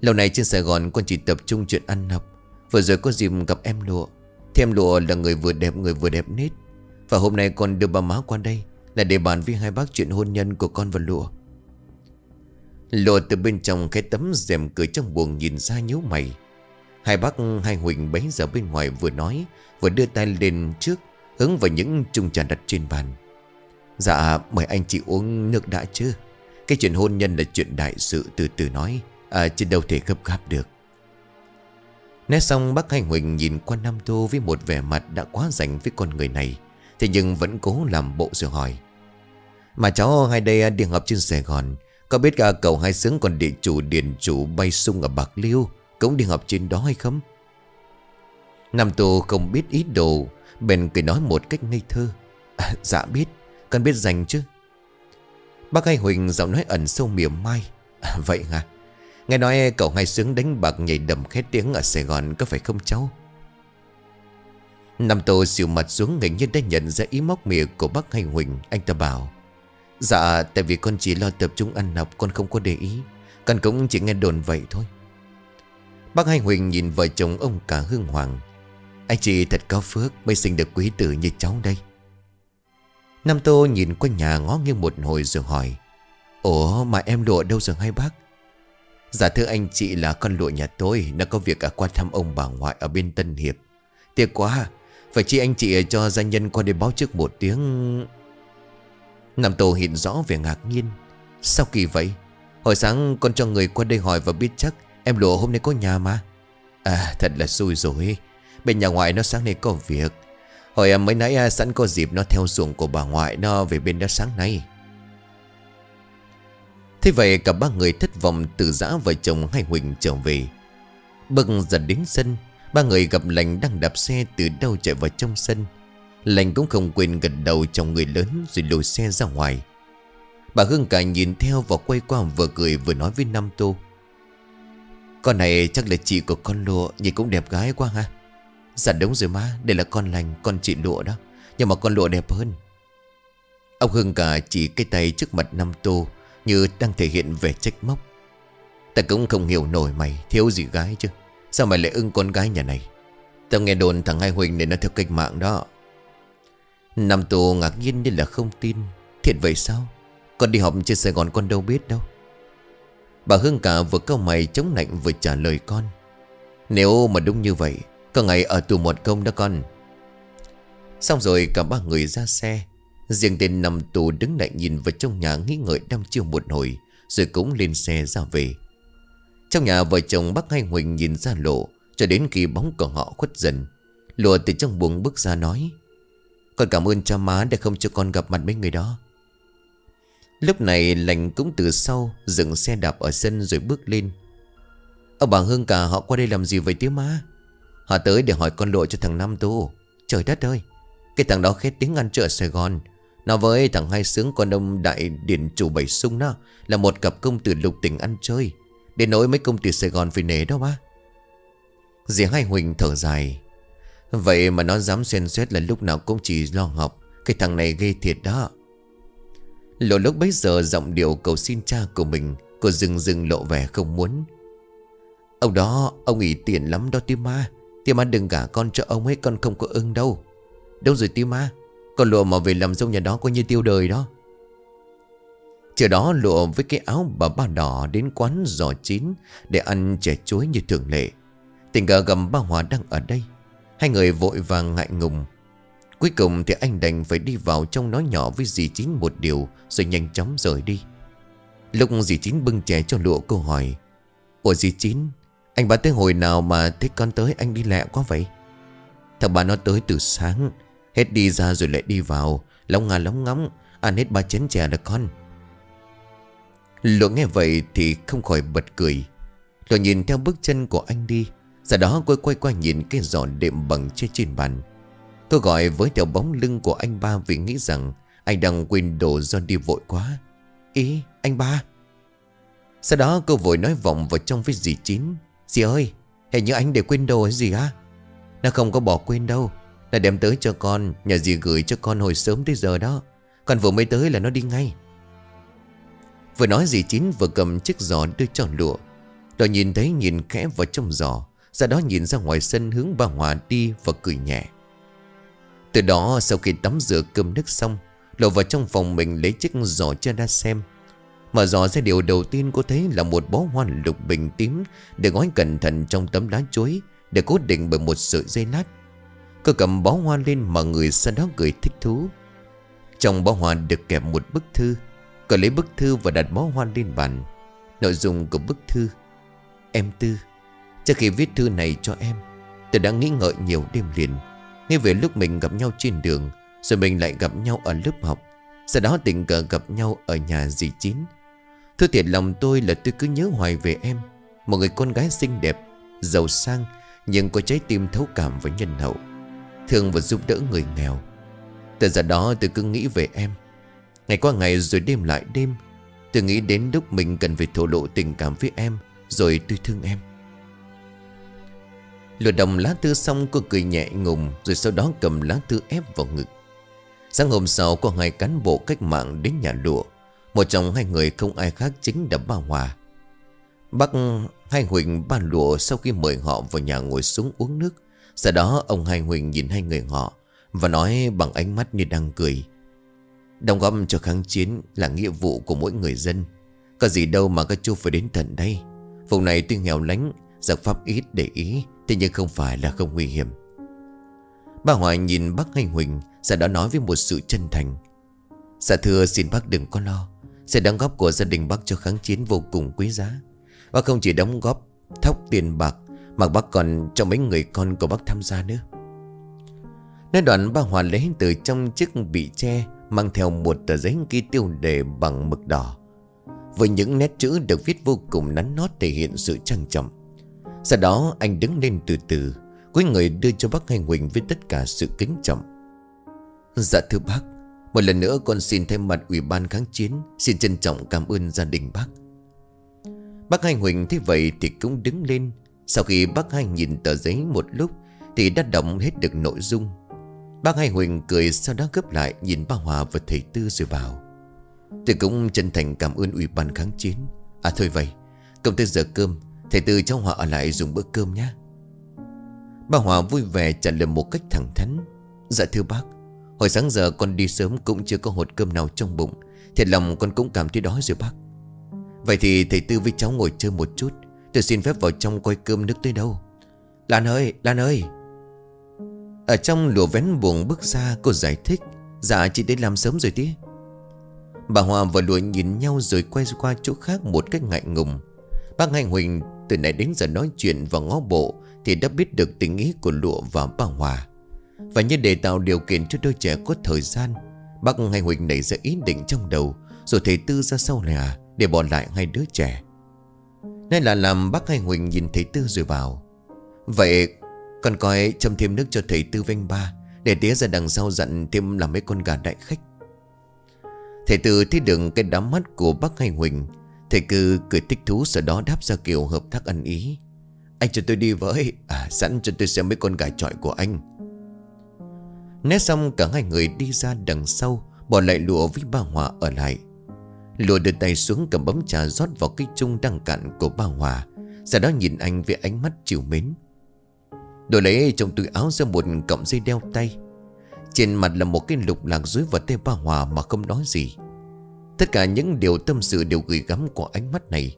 Lâu nay trên Sài Gòn con chỉ tập trung chuyện ăn học Vừa rồi có dịp gặp em lụa. Thì em lụa là người vừa đẹp, người vừa đẹp nết. Và hôm nay con đưa bà má qua đây, Là để bàn với hai bác chuyện hôn nhân của con và lụa. Lụa từ bên trong cái tấm rèm cửa trong buồng nhìn ra nhíu mày. Hai bác hai Huỳnh bấy giờ bên ngoài vừa nói, Vừa đưa tay lên trước Hướng vào những chung trà đặt trên bàn. Dạ mời anh chị uống nước đã chứ? Cái chuyện hôn nhân là chuyện đại sự, từ từ nói. À chứ đâu thể gấp gáp được. Nói xong, bác hành Huỳnh nhìn qua Nam Tô với một vẻ mặt đã quá rảnh với con người này, Thế nhưng vẫn cố làm bộ rồi hỏi. Mà cháu hai đây đi học trên Sài Gòn, Có biết cả cậu hai sướng còn địa chủ điền chủ bay sung ở Bạc Liêu, Cũng đi học trên đó hay không? Nam Tô không biết ý đồ Bèn cười nói một cách ngây thơ. À, Dạ biết Con biết dành chứ. Bác Hai Huỳnh giọng nói ẩn sâu mỉa mai. À, Vậy hả? Nghe nói cậu ngay sướng đánh bạc nhảy đầm khét tiếng ở Sài Gòn có phải không cháu? Nam Tô xìu mặt xuống ngành nhiên đã nhận ra ý móc mỉa của bác hai Huỳnh. Anh ta bảo Dạ tại vì con chỉ lo tập trung ăn học con không có để ý. Con cũng chỉ nghe đồn vậy thôi. Bác hai Huỳnh nhìn vợ chồng ông cả Hương Hoàng anh chị thật có phước mới sinh được quý tử như cháu đây. Nam Tô nhìn quanh nhà ngó nghiêng một hồi rồi hỏi, Ủa mà em lụa đâu rồi hai bác? Dạ thưa anh chị là con lụa nhà tôi, Nó có việc ở qua thăm ông bà ngoại ở bên Tân Hiệp. Tiếc quá, Phải chi anh chị cho gia nhân qua đây báo trước một tiếng. Nam Tô hiện rõ về ngạc nhiên. Sao kỳ vậy? Hồi sáng con cho người qua đây hỏi và biết chắc Em lụa hôm nay có nhà mà. À thật là xui rồi. Bên nhà ngoại nó sáng nay có việc. Hồi à, mới nãy à, sẵn có dịp nó theo ruộng của bà ngoại Nó về bên đó sáng nay. Thế vậy cả ba người thất vọng từ giã vợ chồng hai Huỳnh trở về. Bước dần đến sân, Ba người gặp lành đang đạp xe từ đâu chạy vào trong sân. Lành cũng không quên gật đầu chồng người lớn rồi lùi xe ra ngoài. Bà Hương cả nhìn theo và quay qua vừa cười vừa nói với Nam Tô. Con này chắc là chị của con lụa, Nhìn cũng đẹp gái quá ha. Dạ đúng rồi má, Đây là con lành, con chị lụa đó. Nhưng mà con lụa đẹp hơn. Ông hưng cả chỉ cái tay trước mặt Nam Tô như đang thể hiện vẻ trách móc. Ta cũng không hiểu nổi mày, Thiếu gì gái chứ? Sao mày lại ưng con gái nhà này? Tao nghe đồn thằng Hai Huỳnh này nó theo cách mạng đó. Nam tô ngạc nhiên như là không tin. Thiệt vậy sao? Con đi học trên Sài Gòn con đâu biết đâu. Bà Hương cả vừa câu mày chống lạnh vừa trả lời con. Nếu mà đúng như vậy có ngày ở tù một công đó con. Xong rồi cả ba người ra xe. Riêng tên nằm tù đứng lại nhìn vào trong nhà nghĩ ngợi đăm chiêu một hồi, Rồi cũng lên xe ra về. Trong nhà vợ chồng bác Hai Huỳnh nhìn ra lộ, Cho đến khi bóng của họ khuất dần. Lùa từ trong buồng bước ra nói, Con cảm ơn cha má đã không cho con gặp mặt mấy người đó. Lúc này lành cũng từ sau Dừng xe đạp ở sân rồi bước lên. Ông bà Hương cả họ qua đây làm gì vậy tía má? Họ tới để hỏi con lộ cho thằng Nam Tu. Trời đất ơi, Cái thằng đó khét tiếng ăn chợ Sài Gòn. Nó với thằng hai sướng con ông đại điển chủ bảy sung đó, Là một cặp công tử lục tỉnh ăn chơi. Để nỗi mấy công tử Sài Gòn phải nể đó ba Dì hai Huỳnh thở dài. Vậy mà nó dám xen xét là lúc nào cũng chỉ lo học. Cái thằng này ghê thiệt đó. Lộ lúc bấy giờ giọng điệu cầu xin cha của mình, Cô dừng dừng lộ vẻ không muốn. Ông đó, Ông ý tiền lắm đó tiêu ma Tiêu ma đừng gả con cho ông ấy Con không có ưng đâu. Đâu rồi tiêu ma? Con lụa mà về làm dâu nhà đó coi như tiêu đời đó. Chiều đó lụa với cái áo bà ba đỏ Đến quán giò chín Để ăn chè chuối như thường lệ. Tình cờ gầm ba Hòa đang ở đây. Hai người vội vàng ngại ngùng. Cuối cùng thì anh đành phải đi vào trong nói nhỏ với dì Chín một điều Rồi nhanh chóng rời đi. Lúc dì Chín bưng chè cho lụa câu hỏi, Ủa dì Chín anh bà tới hồi nào mà thích con tới anh đi lẹ quá vậy Thằng bà nó tới từ sáng Hết đi ra rồi lại đi vào Lóng ngà lóng ngóng Ăn hết ba chén chè là con Lộ nghe vậy thì không khỏi bật cười Lộ nhìn theo bước chân của anh đi Sau đó cô quay qua nhìn cái giỏ đệm bằng trên trên bàn cô gọi với theo bóng lưng của anh ba vì nghĩ rằng anh đang quên đồ do đi vội quá. Ý, anh ba. Sau đó cô vội nói vọng vào trong với dì Chín. Dì ơi, hình như anh để quên đồ hay gì á? Nó không có bỏ quên đâu. Là đem tới cho con, nhà dì gửi cho con hồi sớm tới giờ đó. Còn vừa mới tới là nó đi ngay. Vừa nói dì Chín vừa cầm chiếc giỏ đưa cho lụa. Rồi nhìn thấy nhìn khẽ vào trong giỏ. ra đó nhìn ra ngoài sân hướng bà Hòa đi và cười nhẹ. Từ đó sau khi tắm rửa cơm nước xong Lộ vào trong phòng mình lấy chiếc giỏ cho ra xem Mở giỏ ra điều đầu tiên cô thấy là một bó hoa lục bình tím Được gói cẩn thận trong tấm lá chuối Để cố định bởi một sợi dây lát. Cô cầm bó hoa lên mà người sau đó cười thích thú. Trong bó hoa được kẹp một bức thư. Cô lấy bức thư và đặt bó hoa lên bàn. Nội dung của bức thư, Em Tư, Trước khi viết thư này cho em, Tôi đã nghĩ ngợi nhiều đêm liền. Ngay về lúc mình gặp nhau trên đường, Rồi mình lại gặp nhau ở lớp học. Sau đó tình cờ gặp nhau ở nhà dì Chín. Thưa thiệt lòng tôi là tôi cứ nhớ hoài về em. Một người con gái xinh đẹp, Giàu sang, Nhưng có trái tim thấu cảm và nhân hậu, Thương và giúp đỡ người nghèo. Từ giờ đó tôi cứ nghĩ về em. Ngày qua ngày rồi đêm lại đêm, Tôi nghĩ đến lúc mình cần phải thổ lộ tình cảm với em, Rồi tôi thương em. Lột đồng lá thư xong, cô cười nhẹ ngùng, Rồi sau đó cầm lá thư ép vào ngực. Sáng hôm sau, có hai cán bộ cách mạng đến nhà lụa. Một trong hai người không ai khác chính là bà Hòa. Bác Hai Huỳnh ba lụa sau khi mời họ vào nhà ngồi xuống uống nước. Sau đó, ông Hai Huỳnh nhìn hai người họ Và nói bằng ánh mắt như đang cười. Đồng góp cho kháng chiến là nghĩa vụ của mỗi người dân. Có gì đâu mà các chú phải đến tận đây. Vùng này tuy nghèo lánh, Giặc pháp ít để ý, Thế nhưng không phải là không nguy hiểm. Bà hòa nhìn bác Hành Huỳnh, Sau đó nói với một sự chân thành. Dạ thưa, xin bác đừng có lo. Sẽ đóng góp của gia đình bác cho kháng chiến vô cùng quý giá. Bác không chỉ đóng góp thóc tiền bạc, Mà bác còn cho mấy người con của bác tham gia nữa. Nói đoạn bà Hòa lấy từ trong chiếc bị tre Mang theo một tờ giấy ghi tiêu đề bằng mực đỏ, Với những nét chữ được viết vô cùng nắn nót thể hiện sự trang trọng. Sau đó, anh đứng lên từ từ, Cuối người đưa cho bác Hành Huỳnh với tất cả sự kính trọng. Dạ thưa bác một lần nữa con xin thay mặt Ủy ban kháng chiến, Xin trân trọng cảm ơn gia đình bác. Bác hai Huỳnh thấy vậy thì cũng đứng lên. Sau khi bác hai nhìn tờ giấy một lúc, Thì đã đọc hết được nội dung. Bác hai Huỳnh cười sau đó gấp lại, Nhìn ba Hòa và thầy Tư rồi bảo, Tôi cũng chân thành cảm ơn Ủy ban kháng chiến. À thôi vậy Công tới giờ cơm, Thầy Tư cháu Hòa ở lại dùng bữa cơm nhé Bà Hòa vui vẻ trả lời một cách thẳng thắn Dạ thưa bác. Hồi sáng giờ con đi sớm cũng chưa có hột cơm nào trong bụng. Thiệt lòng con cũng cảm thấy đói rồi bác. Vậy thì thầy Tư với cháu ngồi chơi một chút. Tôi xin phép vào trong coi cơm nước tới đâu. Lan ơi, Lan ơi. Ở trong lùa vén buồn bước ra cô giải thích. Dạ chị đến làm sớm rồi tí. Bà Hòa và lùa nhìn nhau rồi quay qua chỗ khác một cách ngại ngùng. Bác Hành Huỳnh từ nãy đến giờ nói chuyện và ngó bộ Thì đã biết được tình ý của Lụa và bà Hòa. Và như để tạo điều kiện cho đôi trẻ có thời gian, Bác ngay Huỳnh nảy ra ý định trong đầu, Rồi thầy Tư ra sau nhà Để bỏ lại hai đứa trẻ. Nên là làm bác ngay Huỳnh nhìn thầy Tư rồi bảo, Vậy con coi châm thêm nước cho thầy Tư vanh ba, Để tía ra đằng sau dặn thêm làm mấy con gà đại khách. Thầy tư thấy được cái đám mắt của bác ngay Huỳnh, Thầy cứ cười thích thú sau đó đáp ra kiểu hợp tác ăn ý, Anh cho tôi đi với À sẵn cho tôi xem mấy con gà trọi của anh. Nét xong cả hai người đi ra đằng sau, Bỏ lại lụa với ba Hòa ở lại. Lụa đưa tay xuống cầm bấm trà rót vào cái chung đang cạn của ba Hòa, Sau đó nhìn anh với ánh mắt chiều mến. Đồ lấy trong túi áo ra một cọng dây đeo tay. Trên mặt là một cái lục lạc dưới vào tay ba Hòa mà không nói gì. Tất cả những điều tâm sự đều gửi gắm của ánh mắt này.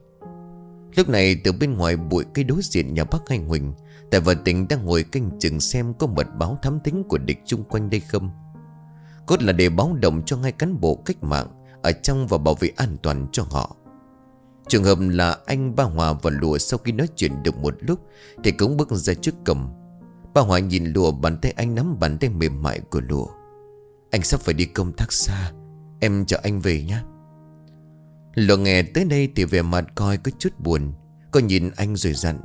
Lúc này từ bên ngoài bụi cây đối diện nhà bác Hành Huỳnh Tại vợ tình đang ngồi canh chừng xem có mật báo thám tính của địch chung quanh đây không. Cốt là để báo động cho ngay cán bộ cách mạng Ở trong và bảo vệ an toàn cho họ. Trường hợp là anh Ba Hòa và lùa sau khi nói chuyện được một lúc Thì cũng bước ra trước cầm Ba Hòa nhìn lùa bàn tay anh nắm bàn tay mềm mại của lùa. Anh sắp phải đi công tác xa, Em chờ anh về nhé lùa nghe tới đây thì về mặt coi có chút buồn Có nhìn anh rồi dặn.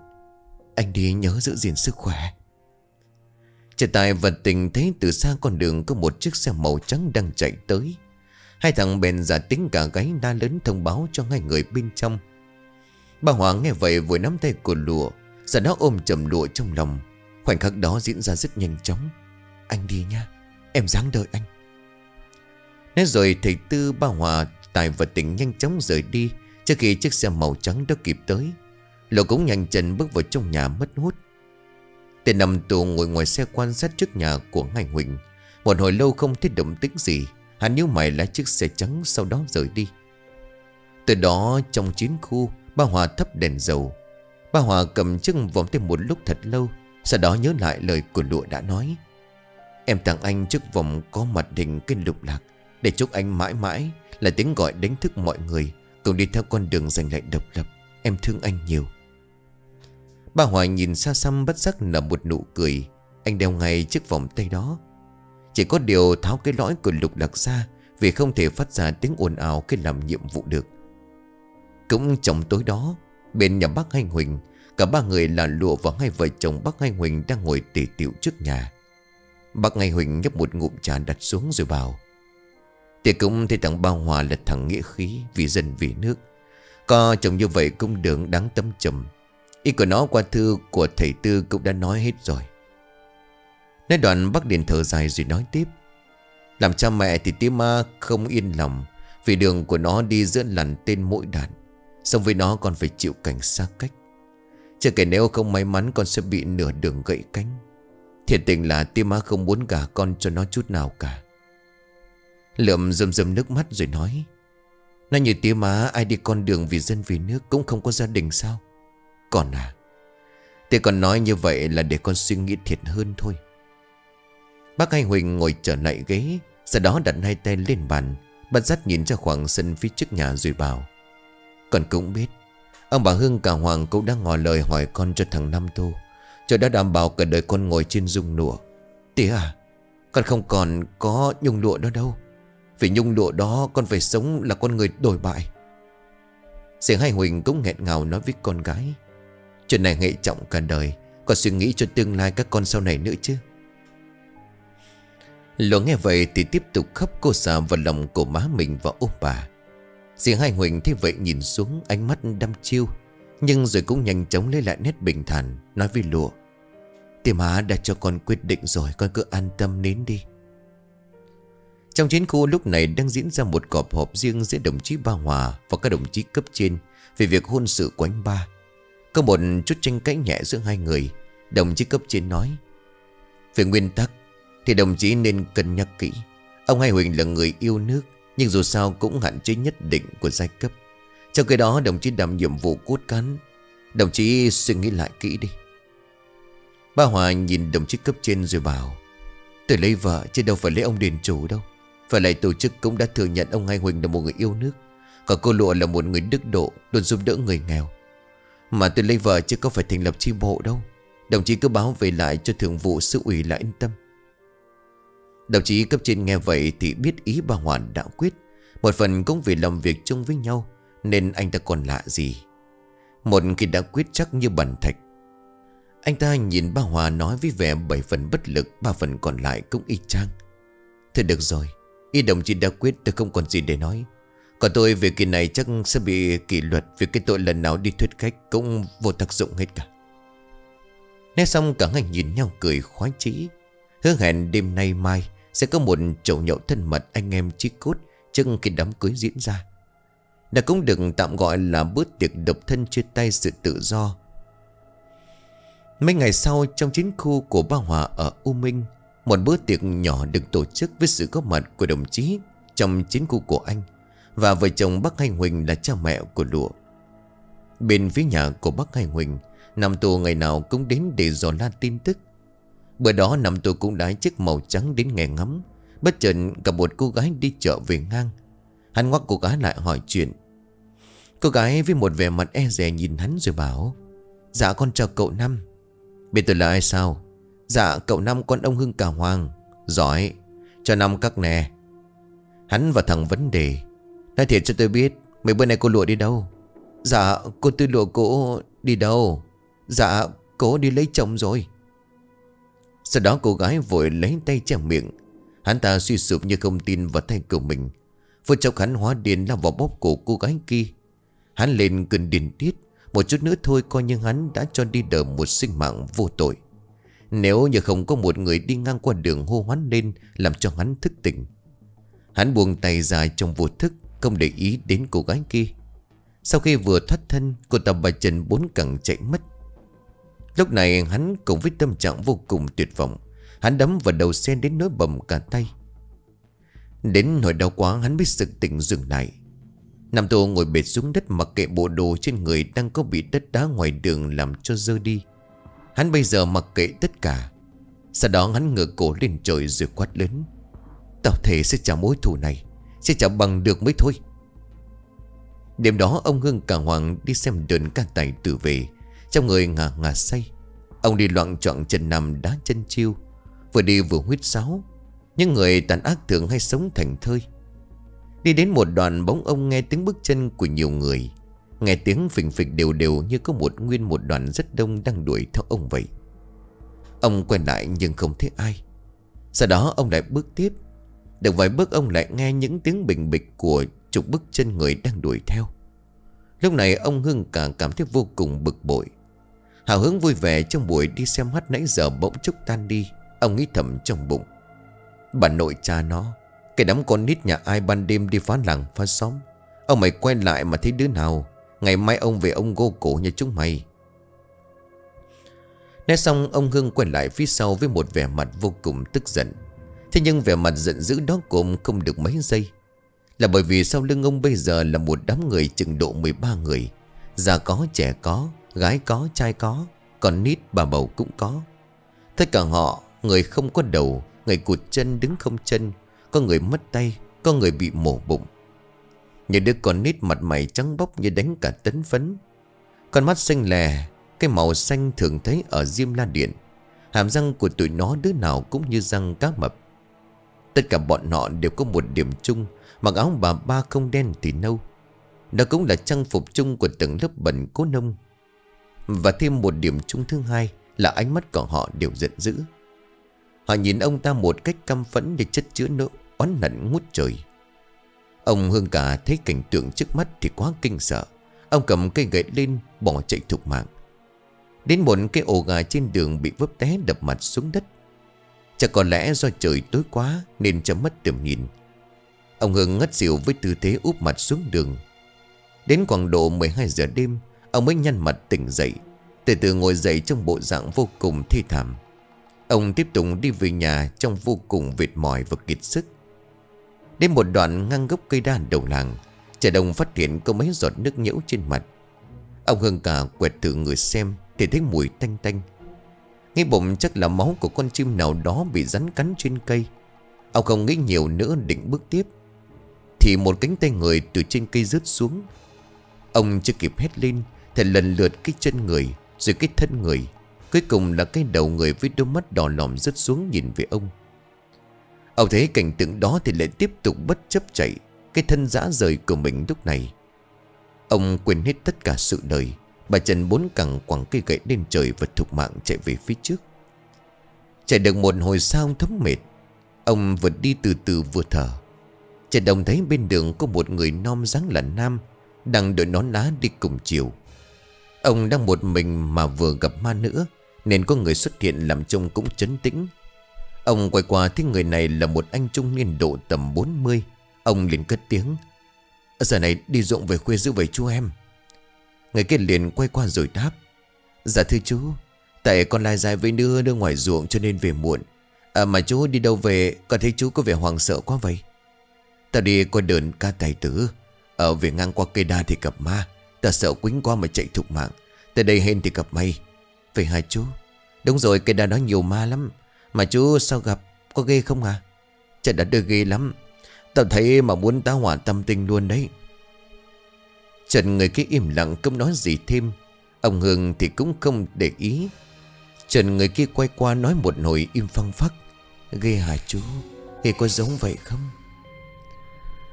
Anh đi nhớ giữ gìn sức khỏe. Trẻ tài vật tình thấy từ xa con đường Có một chiếc xe màu trắng đang chạy tới. Hai thằng bèn giả tính cả gáy đa lớn thông báo cho ngay người bên trong. Bà Hoàng nghe vậy vừa nắm tay của lụa Giờ nó ôm chầm lụa trong lòng. Khoảnh khắc đó diễn ra rất nhanh chóng. Anh đi nha, Em dáng đợi anh. Nói rồi thầy Tư ba Hòa, Tài và tỉnh nhanh chóng rời đi Trước khi chiếc xe màu trắng đó kịp tới. Lộ cũng nhanh chân bước vào trong nhà mất hút. Tên nằm tù ngồi ngoài xe quan sát trước nhà của Ngài Huỳnh. Một hồi lâu không thấy động tĩnh gì. Hắn nhíu mày lái chiếc xe trắng sau đó rời đi. Từ đó, trong chiến khu, Ba Hòa thắp đèn dầu. Ba Hòa cầm chiếc vòng thêm một lúc thật lâu, Sau đó nhớ lại lời của lụa đã nói. Em tặng anh chiếc vòng có mặt hình kinh lục lạc, Để chúc anh mãi mãi là tiếng gọi đánh thức mọi người. Cùng đi theo con đường giành lại độc lập, Em thương anh nhiều. Ba Hoài nhìn xa xăm bất giác nở một nụ cười. Anh đeo ngay chiếc vòng tay đó. Chỉ có điều tháo cái lõi của lục đặc ra Vì không thể phát ra tiếng ồn ào khi làm nhiệm vụ được. Cũng trong tối đó, Bên nhà bác Hành Huỳnh, Cả ba người là lụa và hai vợ chồng bác Hành Huỳnh đang ngồi tỉ tiểu trước nhà. Bác Hành Huỳnh nhấp một ngụm trà đặt xuống rồi bảo, thì cũng thấy thằng Bao Hòa là thằng nghĩa khí Vì dân vì nước. Có chồng như vậy cũng đường đáng tâm trầm Ý của nó qua thư của thầy Tư cũng đã nói hết rồi. Nói đoạn bác Điền thở dài rồi nói tiếp. Làm cha mẹ thì tía ma không yên lòng, Vì đường của nó đi giữa lằn tên mỗi đạn Xong với nó còn phải chịu cảnh xa cách. Chưa kể nếu không may mắn con sẽ bị nửa đường gãy cánh. Thiệt tình là tía ma không muốn gả con cho nó chút nào cả. Lượm rơm rơm nước mắt rồi nói Nó như tía má ai đi con đường vì dân vì nước Cũng không có gia đình sao? Còn à? Thế còn nói như vậy là để con suy nghĩ thiệt hơn thôi. Bác Hai Huỳnh ngồi trở lại ghế, Sau đó đặt hai tay lên bàn Bắt dắt nhìn ra khoảng sân phía trước nhà rồi bảo, Con cũng biết, Ông bà Hương cả Hoàng cũng đã ngỏ lời hỏi con cho thằng Năm Tô, Cho đã đảm bảo cả đời con ngồi trên dung lụa. Tía à Con không còn có nhung lụa đó đâu, vì nhung lụa đó con phải sống là con người đổi bại. Giếng hai Huỳnh cũng nghẹn ngào nói với con gái Chuyện này hệ trọng cả đời. Có suy nghĩ cho tương lai các con sau này nữa chứ? Lỗ nghe vậy thì tiếp tục khóc cô xà vào lòng của má mình và ôm bà. Giếng hai Huỳnh thấy vậy nhìn xuống, ánh mắt đăm chiêu. Nhưng rồi cũng nhanh chóng lấy lại nét bình thản, Nói với lụa. Thì má đã cho con quyết định rồi, Con cứ an tâm nín đi. Trong chiến khu lúc này đang diễn ra một cọp họp riêng giữa đồng chí Ba Hòa và các đồng chí cấp trên về việc hôn sự của anh Ba. Có một chút tranh cãi nhẹ giữa hai người, đồng chí cấp trên nói. Về nguyên tắc thì đồng chí nên cân nhắc kỹ. Ông Hai Huỳnh là người yêu nước nhưng dù sao cũng hạn chế nhất định của giai cấp. Trong cái đó đồng chí đảm nhiệm vụ cốt cán. Đồng chí suy nghĩ lại kỹ đi. Ba Hòa nhìn đồng chí cấp trên rồi bảo Tôi lấy vợ chứ đâu phải lấy ông đền chủ đâu và lại tổ chức cũng đã thừa nhận ông Hai Huỳnh là một người yêu nước Còn cô Lụa là một người đức độ Luôn giúp đỡ người nghèo mà tôi lấy vợ chứ có phải thành lập chi bộ đâu. Đồng chí cứ báo về lại cho thường vụ sự ủy là yên tâm. Đồng chí cấp trên nghe vậy thì biết ý bà Hoàn đã quyết. Một phần cũng vì làm việc chung với nhau, Nên anh ta còn lạ gì. Một khi đã quyết chắc như bẩn thạch. Anh ta nhìn bà Hòa nói với vẻ bảy phần bất lực, Ba phần còn lại cũng y chang. Thôi được rồi Y đồng chí đã quyết, tôi không còn gì để nói. Còn tôi về kỳ này chắc sẽ bị kỷ luật, Vì cái tội lần nào đi thuyết khách Cũng vô tác dụng hết cả. Né xong, cả hai nhìn nhau cười khoái chí. Hứa hẹn đêm nay mai Sẽ có một chậu nhậu thân mật anh em chí cốt Trước khi đám cưới diễn ra. Đã cũng được tạm gọi là bữa tiệc độc thân chia tay sự tự do. Mấy ngày sau, trong chiến khu của Ba Hòa ở U Minh, Một bữa tiệc nhỏ được tổ chức với sự góp mặt của đồng chí Trong chiến khu của anh. Và vợ chồng bác Hai Huỳnh là cha mẹ của Lụa. Bên phía nhà của bác Hai Huỳnh Năm tù ngày nào cũng đến để dò la tin tức. Bữa đó năm tù cũng đái chiếc màu trắng đến nghe ngắm, Bất chợt gặp một cô gái đi chợ về ngang. Hắn ngoắc cô gái lại hỏi chuyện. Cô gái với một vẻ mặt e dè nhìn hắn rồi bảo Dạ con chào cậu Năm Biết tôi là ai sao? Dạ cậu Năm con ông Hưng Cả Hoàng. Giỏi, Cho Năm các nè. Hắn và thằng vấn đề Nói thiệt cho tôi biết, Mấy bữa nay cô lụa đi đâu? Dạ cô tư lụa cô đi đâu? Dạ cô đi lấy chồng rồi. Sau đó cô gái vội lấy tay che miệng. Hắn ta suy sụp như không tin vào tay của mình. Vừa chốc hắn hóa điên lao vào bóp cổ cô gái kia. Hắn lên cơn điên tiết Một chút nữa thôi coi như hắn đã cho đi đời một sinh mạng vô tội. Nếu như không có một người đi ngang qua đường hô hoán lên Làm cho hắn thức tỉnh. Hắn buông tay dài trong vô thức không để ý đến cô gái kia Sau khi vừa thoát thân, Cô ta bà chân bốn cẳng chạy mất Lúc này hắn cùng với tâm trạng vô cùng tuyệt vọng Hắn đấm vào đầu xe đến nỗi bầm cả tay Đến nỗi đau quá, hắn mới sực tỉnh dừng lại Nam Tô ngồi bệt xuống đất mặc kệ bộ đồ trên người đang có bị đất đá ngoài đường làm cho dơ đi. Hắn bây giờ mặc kệ tất cả. Sau đó hắn ngửa cổ lên trời rồi quát lớn. Tao thể sẽ trả mối thù này. Sẽ trả bằng được mới thôi. Đêm đó, ông Hưng cả Hoàng đi xem đờn ca tài tử về. Trong người ngả ngả say. Ông đi loạn trọn chân nằm đá chân chiêu. Vừa đi vừa huyết sáo. Những người tàn ác thường hay sống thành thơi. Đi đến một đoạn bóng ông nghe tiếng bước chân của nhiều người Nghe tiếng phình phịch đều đều như có một nguyên một đoàn rất đông đang đuổi theo ông vậy Ông quay lại nhưng không thấy ai Sau đó, ông lại bước tiếp được vài bước ông lại nghe những tiếng bình bịch của chục bước chân người đang đuổi theo. Lúc này ông Hưng càng cảm thấy vô cùng bực bội. Hào hứng vui vẻ trong buổi đi xem hát nãy giờ bỗng chốc tan đi. Ông nghĩ thầm trong bụng. Bà nội cha nó, cái đám con nít nhà ai ban đêm đi phá làng, phá xóm. Ông mày quay lại mà thấy đứa nào, Ngày mai ông về ông gô cổ như chúng mày. Nói xong, ông Hưng quay lại phía sau với một vẻ mặt vô cùng tức giận. Thế nhưng vẻ mặt giận dữ đó cũng không được mấy giây. Là bởi vì sau lưng ông bây giờ là một đám người chừng độ 13 người. Già có, trẻ có, gái có, trai có Còn nít bà bầu cũng có. Tất cả họ, người không có đầu Người cụt chân đứng không chân có người mất tay Có người bị mổ bụng. Những đứa con nít mặt mày trắng bóc như đánh cả tấn phấn. Con mắt xanh lè Cái màu xanh thường thấy ở diêm la điện. Hàm răng của tụi nó đứa nào cũng như răng cá mập. Tất cả bọn họ đều có một điểm chung, Mặc áo bà ba không đen thì nâu. Đó cũng là trang phục chung của từng lớp bẩn cố nông. Và thêm một điểm chung thứ hai Là ánh mắt của họ đều giận dữ. Họ nhìn ông ta một cách căm phẫn để chất chứa nỗi oán hận ngút trời. Ông Hương cả thấy cảnh tượng trước mắt thì quá kinh sợ. Ông cầm cây gậy lên, bỏ chạy thục mạng. Đến một cái ổ gà trên đường bị vấp té đập mặt xuống đất. Chắc có lẽ do trời tối quá nên cho mất tầm nhìn. Ông hưng ngất xỉu với tư thế úp mặt xuống đường. Đến khoảng độ 12 giờ đêm, Ông mới nhăn mặt tỉnh dậy. Từ từ ngồi dậy trong bộ dạng vô cùng thê thảm. Ông tiếp tục đi về nhà trong vô cùng vệt mỏi và kiệt sức. Đến một đoạn ngang gốc cây đa đầu làng Trẻ đồng phát hiện có mấy giọt nước nhễu trên mặt. Ông Hưng cả quẹt thử người xem Thì thấy mùi tanh tanh. Nghĩ bụng chắc là máu của con chim nào đó Bị rắn cắn trên cây. Ông không nghĩ nhiều nữa, định bước tiếp. Thì một cánh tay người từ trên cây rớt xuống. Ông chưa kịp hét lên, Thì lần lượt cái chân người, Rồi cái thân người. Cuối cùng là cái đầu người với đôi mắt đỏ lòm rớt xuống nhìn về ông. Ông thấy cảnh tượng đó thì lại tiếp tục bất chấp chạy. Cái thân dã rời của mình lúc này. Ông quên hết tất cả sự đời. Bà Trần bốn cẳng quẳng cây gậy lên trời Và thục mạng chạy về phía trước. Chạy được một hồi sao thấm mệt. Ông vừa đi từ từ vừa thở. Chị Đồng thấy bên đường có một người non dáng là nam, Đang đội nón lá đi cùng chiều. Ông đang một mình mà vừa gặp ma nữa Nên có người xuất hiện làm trông cũng chấn tĩnh. Ông quay qua thấy người này là một anh trung niên độ tầm 40 Ông liền cất tiếng, Giờ này đi ruộng về khuya giữ về chú em. Người kia liền quay qua rồi đáp. Dạ thưa chú, Tại con lai dài với đưa đưa ngoài ruộng cho nên về muộn. À mà chú đi đâu về Con thấy chú có vẻ hoàng sợ quá vậy. Ta đi qua đường ca tài tử. Ở về ngang qua cây đa thì gặp ma. Ta sợ quýnh qua mà chạy thục mạng. Tới đây hên thì gặp may. Về hả chú. Đúng rồi, cây đa đó nhiều ma lắm. Mà chú sao gặp? Có ghê không à? Chắc đã đưa ghê lắm. Tao thấy mà muốn tá hỏa tâm tình luôn đấy. Trần người kia im lặng không nói gì thêm. Ông Hương thì cũng không để ý. Trần người kia quay qua nói một hồi im phăng phắc. Ghê hả chú? Ghê có giống vậy không?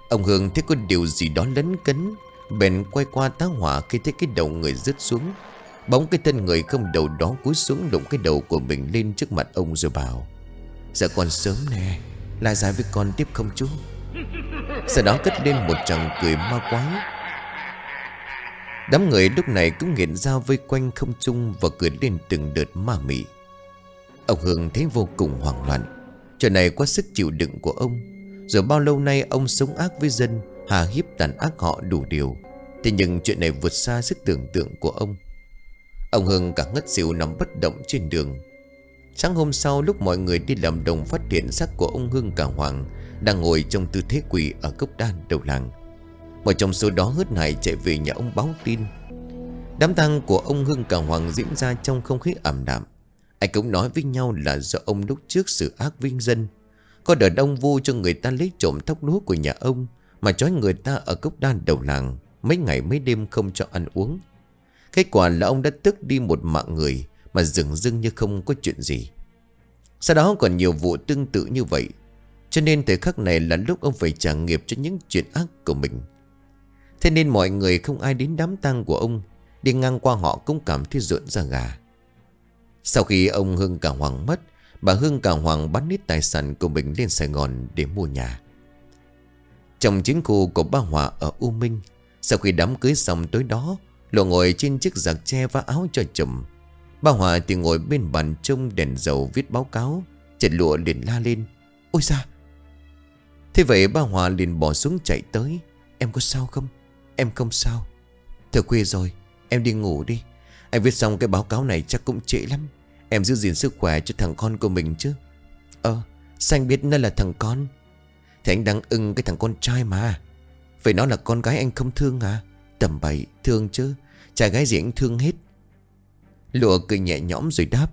Ông Hương thấy có điều gì đó lấn cấn. Bèn quay qua tá hỏa khi thấy cái đầu người rớt xuống. Bóng cái thân người không đầu đó cúi xuống đụng cái đầu của mình lên trước mặt ông rồi bảo Dạ còn sớm nè Lại dài với con tiếp không chú? Sau đó cất lên một tràng cười ma quái. Đám người lúc này cũng nghiện dao vây quanh không trung Và cười lên từng đợt ma mị. Ông Hương thấy vô cùng hoảng loạn. Chuyện này quá sức chịu đựng của ông. Rồi bao lâu nay ông sống ác với dân, Hà hiếp tàn ác họ đủ điều. Thế nhưng chuyện này vượt xa sức tưởng tượng của ông. Ông Hưng cả ngất xỉu nằm bất động trên đường. Sáng hôm sau lúc mọi người đi làm đồng phát hiện xác của ông Hưng cả Hoàng Đang ngồi trong tư thế quỷ ở gốc đan đầu làng. Một trong số đó hớt hải chạy về nhà ông báo tin. Đám tang của ông Hưng cả Hoàng diễn ra trong không khí ảm đạm. Ai cũng nói với nhau là do ông lúc trước sự ác vinh dân. Có đợt ông vu cho người ta lấy trộm thóc lúa của nhà ông, Mà trói người ta ở cốc đan đầu làng, Mấy ngày mấy đêm không cho ăn uống. Kết quả là ông đã tức đi một mạng người, Mà dừng dưng như không có chuyện gì. Sau đó còn nhiều vụ tương tự như vậy. Cho nên thời khắc này là lúc ông phải trả nghiệp cho những chuyện ác của mình. Thế nên mọi người không ai đến đám tang của ông. Đi ngang qua họ cũng cảm thấy rộn ra gà. Sau khi ông Hưng Cả Hoàng mất, Bà Hưng Cả Hoàng bán nít tài sản của mình lên Sài Gòn để mua nhà. Trong chính khu của ba Hòa ở U Minh, Sau khi đám cưới xong tối đó, Lộ ngồi trên chiếc giặc tre và áo cho chùm Ba Hòa thì ngồi bên bàn trông đèn dầu viết báo cáo, Chật lụa liền la lên, Ôi sao Thế vậy ba Hòa liền bỏ xuống chạy tới, Em có sao không? Em không sao. Thừa khuya rồi, Em đi ngủ đi. Anh viết xong cái báo cáo này chắc cũng trễ lắm. Em giữ gìn sức khỏe cho thằng con của mình chứ. Ờ Sao anh biết nó là thằng con? Thì anh đang ưng cái thằng con trai mà. Vậy nó là con gái anh không thương à? Tầm bậy, thương chứ. Trai gái gì anh thương hết? Lụa cười nhẹ nhõm rồi đáp.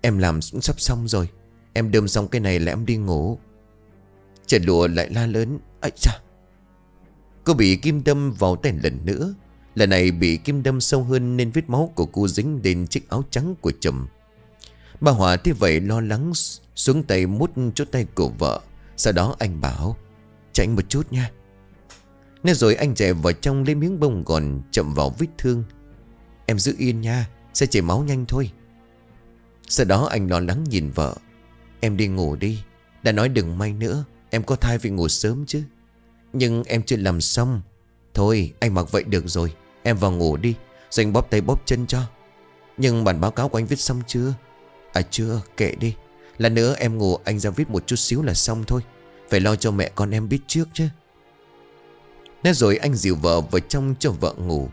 Em làm cũng sắp xong rồi. Em đơm xong cái này là em đi ngủ. Trần lụa lại la lớn. Ây chà Cô bị kim đâm vào tay lần nữa. Lần này bị kim đâm sâu hơn Nên vết máu của cô dính lên chiếc áo trắng của chồng. Bà Hòa thế vậy lo lắng Xuống tay mút chỗ tay của vợ. Sau đó anh bảo, Tránh một chút nha. Nên rồi anh chạy vào trong lấy miếng bông gòn Chậm vào vết thương. Em giữ yên nha, Sẽ chảy máu nhanh thôi. Sau đó anh lo lắng nhìn vợ. Em đi ngủ đi, Đã nói đừng may nữa, Em có thai phải ngủ sớm chứ. Nhưng em chưa làm xong. Thôi, anh mặc vậy được rồi. Em vào ngủ đi. Rồi anh bóp tay bóp chân cho. Nhưng bản báo cáo của anh viết xong chưa? À chưa, kệ đi. Lần nữa em ngủ, anh ra viết một chút xíu là xong thôi. Phải lo cho mẹ con em biết trước chứ. Nói rồi anh dìu vợ vào trong cho vợ ngủ.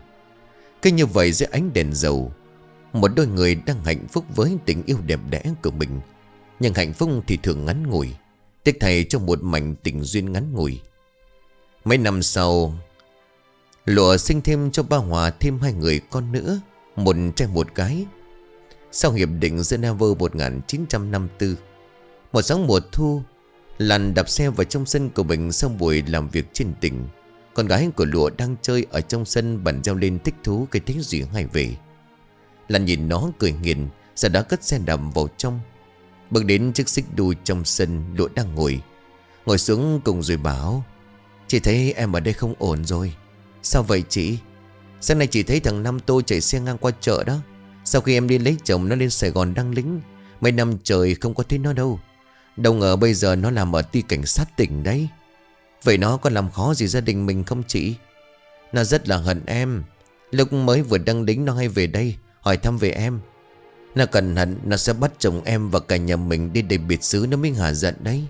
Cứ như vậy dưới ánh đèn dầu, Một đôi người đang hạnh phúc với tình yêu đẹp đẽ của mình. Nhưng hạnh phúc thì thường ngắn ngủi. Tiếc thầy trong một mảnh tình duyên ngắn ngủi. Mấy năm sau, Lụa sinh thêm cho ba Hòa thêm hai người con nữa, Một trai một gái. Sau hiệp định Geneva 1954 Một sáng mùa thu Làn đạp xe vào trong sân của mình Sau buổi làm việc trên tỉnh Con gái của lụa đang chơi ở trong sân Bắn giao lên thích thú cái tiếng gì hay về. Lan nhìn nó cười nghiền, Sau đó cất xe đạp vào trong. Bước đến chiếc xích đu trong sân, Lụa đang ngồi. Ngồi xuống cùng rồi bảo Chị thấy em ở đây không ổn rồi. Sao vậy chị? Sáng nay chị thấy thằng Nam Tô chạy xe ngang qua chợ đó. Sau khi em đi lấy chồng nó lên Sài Gòn đăng lính, Mấy năm trời không có thấy nó đâu. Đâu ngờ bây giờ nó làm ở ti cảnh sát tỉnh đấy. Vậy nó có làm khó gì gia đình mình không chị? Nó rất là hận em. Lúc mới vừa đăng lính nó hay về đây, Hỏi thăm về em. Nó cẩn hận Nó sẽ bắt chồng em và cả nhà mình đi để biệt xứ Nó mới hả giận đấy.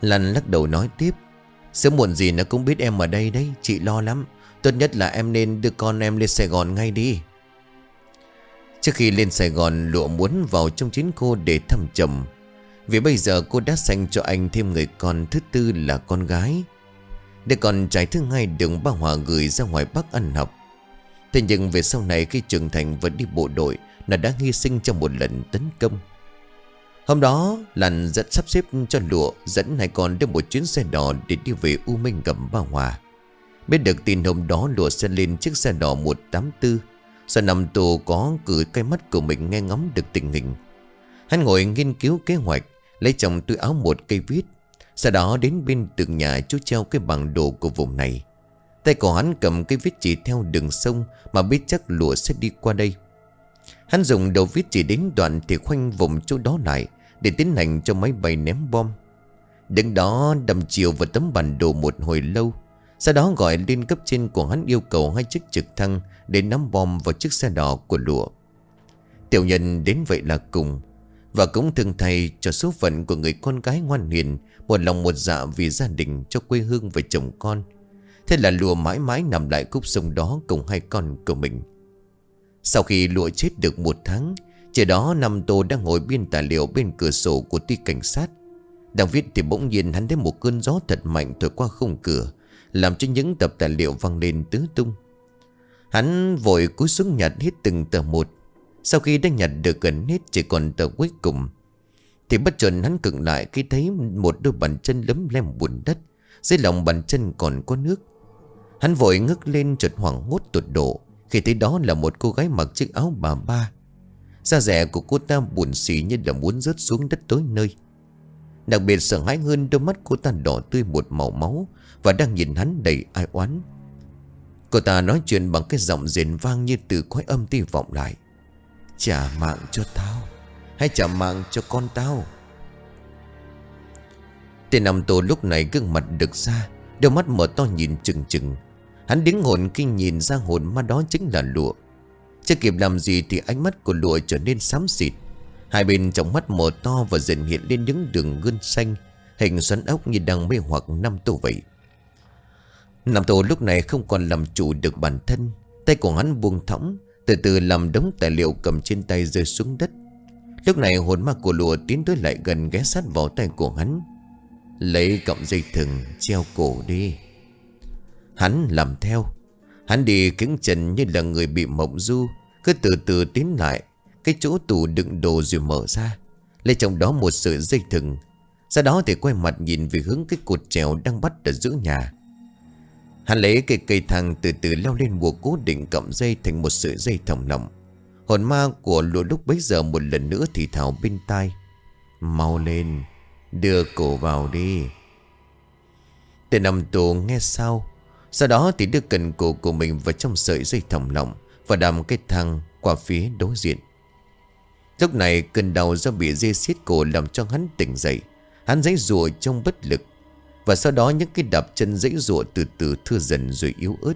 Lan lắc đầu nói tiếp. Sớm muộn gì nó cũng biết em ở đây đấy, Chị lo lắm. Tốt nhất là em nên đưa con em lên Sài Gòn ngay đi. Trước khi lên Sài Gòn, Lụa muốn vào trong chiến cô để thăm chồng. Vì bây giờ cô đã dành cho anh thêm người con thứ tư là con gái. Để còn trai thứ hai đường ba Hòa gửi ra ngoài Bắc ăn học. Thế nhưng về sau này khi trưởng thành vẫn đi bộ đội, Nó đã hy sinh trong một lần tấn công. Hôm đó lành dẫn sắp xếp cho lụa, Dẫn hai con đưa một chuyến xe đỏ Để đi về U Minh gặp Ba Hòa. Biết được tin hôm đó lụa xe lên chiếc xe đỏ 184 Sau năm tù có cử cái mắt của mình nghe ngóng được tình hình. Hắn ngồi nghiên cứu kế hoạch, Lấy chồng túi áo một cây viết, Sau đó đến bên tường nhà chú treo cái bản đồ của vùng này. Tay của hắn cầm cái viết chỉ theo đường sông Mà biết chắc lụa sẽ đi qua đây. Hắn dùng đầu viết chỉ đến đoạn Thì khoanh vùng chỗ đó lại, Để tiến hành cho máy bay ném bom. Đứng đó, đầm chiều vào tấm bản đồ một hồi lâu. Sau đó gọi lên cấp trên của hắn yêu cầu hai chiếc trực thăng Để nắm bom vào chiếc xe đỏ của lụa. Tiểu nhân đến vậy là cùng, Và cũng thường thầy cho số phận của người con gái ngoan hiền, Một lòng một dạ vì gia đình cho quê hương và chồng con. Thế là lùa mãi mãi nằm lại khúc sông đó cùng hai con của mình. Sau khi lụa chết được một tháng, trời đó Nam Tô đang ngồi biên tài liệu bên cửa sổ của ti cảnh sát. Đang viết thì bỗng nhiên hắn thấy một cơn gió thật mạnh thổi qua khung cửa, Làm cho những tập tài liệu văng lên tứ tung. Hắn vội cúi xuống nhặt hết từng tờ một. Sau khi đã nhặt được gần hết chỉ còn tờ cuối cùng, Thì bất chợt hắn cựng lại khi thấy một đôi bàn chân lấm lem bùn đất, Dưới lòng bàn chân còn có nước. Hắn vội ngước lên chợt hoảng hốt tụt độ. Khi thấy đó là một cô gái mặc chiếc áo bà ba. Da rẻ của cô ta buồn xì như là muốn rớt xuống đất tối nơi. Đặc biệt sợ hãi hơn đôi mắt cô ta đỏ tươi một màu máu Và đang nhìn hắn đầy ai oán. Cô ta nói chuyện bằng cái giọng rền vang như từ quái âm ti vọng lại. Trả mạng cho tao, Hay trả mạng cho con tao? Tên nằm tổ lúc này gương mặt được ra Đôi mắt mở to nhìn chừng chừng. Hắn đứng hồn khi nhìn ra hồn ma đó chính là lụa. Chưa kịp làm gì thì ánh mắt của lụa trở nên xám xịt. Hai bên trong mắt mở to và dần hiện lên những đường gân xanh, Hình xoắn ốc như đang mê hoặc năm tô vậy. Năm Tô lúc này không còn làm chủ được bản thân. Tay của hắn buông thõng, Từ từ làm đống tài liệu cầm trên tay rơi xuống đất. Lúc này hồn ma của lụa tiến tới lại gần ghé sát vào tay của hắn. Lấy cọng dây thừng, treo cổ đi. Hắn làm theo. Hắn đi kính trần như là người bị mộng du, Cứ từ từ tiến lại. Cái chỗ tủ đựng đồ rồi mở ra. Lấy trong đó một sợi dây thừng. Sau đó thì quay mặt nhìn về hướng cái cột trèo đang bắt ở giữa nhà. Hắn lấy cây cây thang từ từ leo lên buộc cố định cọng dây thành một sợi dây thòng lọng. Hồn ma của lụa lúc bấy giờ một lần nữa thì thào bên tai. Mau lên, Đưa cổ vào đi. Tên nằm tù nghe sao sau đó thì đưa cần cổ của mình vào trong sợi dây thòng lọng Và đầm cái thang qua phía đối diện. Lúc này cơn đau do bị dây xiết cổ làm cho hắn tỉnh dậy. Hắn giấy rùa trong bất lực. Và sau đó những cái đạp chân dãy rùa từ từ thưa dần rồi yếu ớt.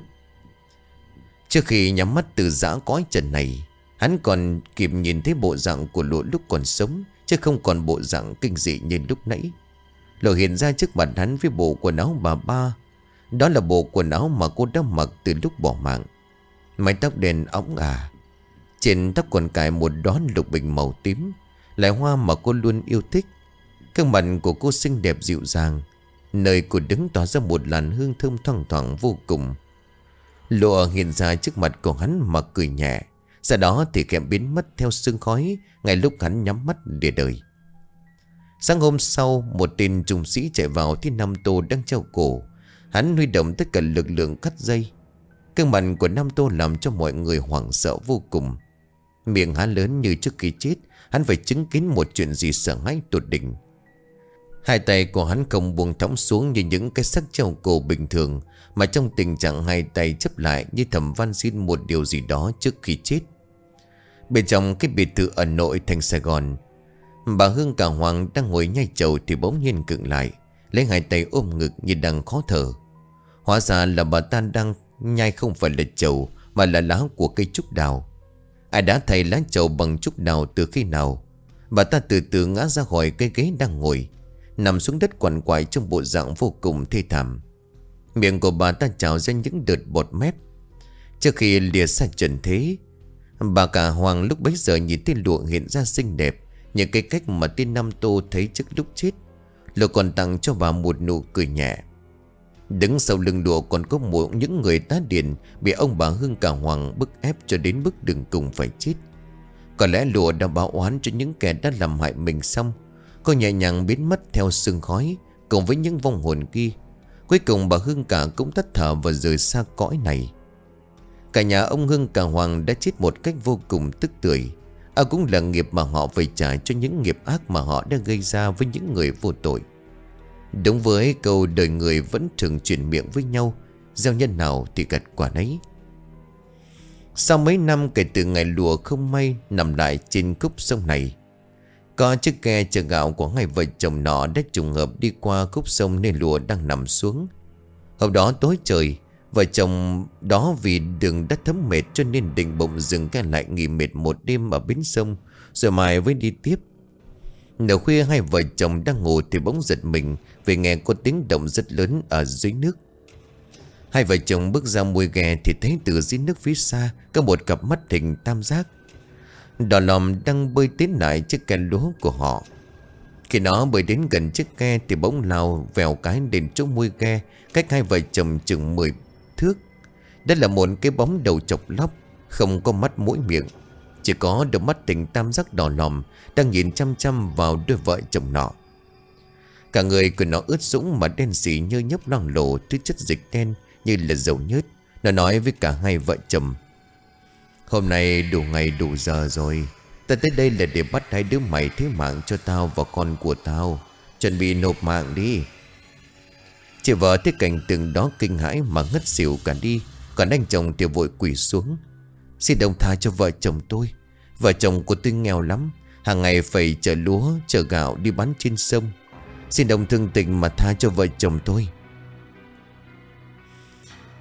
Trước khi nhắm mắt từ giã cõi trần này, Hắn còn kịp nhìn thấy bộ dạng của lụa lúc còn sống, Chứ không còn bộ dạng kinh dị như lúc nãy. Lộ hiện ra trước mặt hắn với bộ quần áo bà ba đó là bộ quần áo mà cô đã mặc từ lúc bỏ mạng. Mái tóc đen óng à Trên tóc còn cài một đóa lục bình màu tím Lại hoa mà cô luôn yêu thích. Các mặt của cô xinh đẹp dịu dàng, Nơi cô đứng tỏa ra một làn hương thơm thoang thoảng vô cùng. Lụa hiện ra trước mặt của hắn mà cười nhẹ, Sau đó thì kẹm biến mất theo sương khói Ngay lúc hắn nhắm mắt để đời Sáng hôm sau, Một tên trùng sĩ chạy vào Thì Nam Tô đang treo cổ. Hắn huy động tất cả lực lượng cắt dây. Cơn mặt của Nam Tô làm cho mọi người hoảng sợ vô cùng. Miệng hắn lớn như trước khi chết, Hắn phải chứng kiến một chuyện gì sợ hãi tột đỉnh. Hai tay của hắn không buông thõng xuống như những cái sắc treo cổ bình thường, Mà trong tình trạng hai tay chấp lại như thầm van xin một điều gì đó trước khi chết. Bên trong cái biệt thự ở nội thành Sài Gòn, Bà Hương cả Hoàng đang ngồi nhai chầu thì bỗng nhiên cựng lại. Lấy hai tay ôm ngực như đang khó thở. Hóa ra là bà ta đang nhai không phải là chầu, Mà là lá của cây trúc đào. Ai đã thay lá chầu bằng trúc đào từ khi nào? Bà ta từ từ ngã ra khỏi cây ghế đang ngồi, Nằm xuống đất quằn quại trong bộ dạng vô cùng thê thảm. Miệng của bà ta trào ra những đợt bọt mép. Trước khi lìa xa trần thế, Bà cả Hoàng lúc bấy giờ nhìn tên lụa hiện ra xinh đẹp, Những cái cách mà tên Nam Tô thấy trước lúc chết. Lụa còn tặng cho bà một nụ cười nhẹ. Đứng sau lưng đùa còn có một, những người tá điện Bị ông bà Hương cả Hoàng bức ép cho đến bước đường cùng phải chết. Có lẽ lùa đã báo oán cho những kẻ đã làm hại mình xong. Cô nhẹ nhàng biến mất theo sương khói, Cùng với những vong hồn kia. Cuối cùng bà Hương cả cũng tắt thở và rời xa cõi này. Cả nhà ông Hưng cả Hoàng đã chết một cách vô cùng tức tưởi. À cũng là nghiệp mà họ phải trả cho những nghiệp ác mà họ đã gây ra với những người vô tội. Đúng với câu đời người vẫn thường chuyển miệng với nhau, Gieo nhân nào thì gặt quả nấy. Sau mấy năm kể từ ngày lùa không may nằm lại trên khúc sông này, Có chiếc ghe chở gạo của hai vợ chồng nọ đã trùng hợp đi qua khúc sông nên lùa đang nằm xuống. Hôm đó tối trời Vợ chồng đó vì đường đất thấm mệt cho nên định bụng dừng cái lại nghỉ mệt một đêm ở bến sông, Rồi mai mới đi tiếp. Nửa khuya hai vợ chồng đang ngủ thì bỗng giật mình Vì nghe có tiếng động rất lớn ở dưới nước. Hai vợ chồng bước ra môi ghe thì thấy từ dưới nước phía xa Có một cặp mắt hình tam giác. Đỏ lòm đang bơi tiến lại chiếc ghe lúa của họ. Khi nó bơi đến gần chiếc ghe thì bỗng lao vèo cái đến chỗ môi ghe, Cách hai vợ chồng chừng 10 thước. Đó là một cái bóng đầu chọc lóc, Không có mắt mũi miệng. Chỉ có đôi mắt tình tam giác đỏ lòm Đang nhìn chăm chăm vào đôi vợ chồng nọ. Cả người của nó ướt sũng mà đen xỉ như nhấp loang lộ Thứ chất dịch đen như là dầu nhớt. Nó nói với cả hai vợ chồng, Hôm nay đủ ngày đủ giờ rồi. Ta tới đây là để bắt hai đứa mày thế mạng cho tao và con của tao. Chuẩn bị nộp mạng đi. Chị vợ thấy cảnh tượng đó kinh hãi mà ngất xỉu cả đi. Còn anh chồng thì vội quỳ xuống. Xin đồng tha cho vợ chồng tôi. Vợ chồng của tôi nghèo lắm. Hàng ngày phải chở lúa, chở gạo đi bán trên sông. Xin đồng thương tình mà tha cho vợ chồng tôi.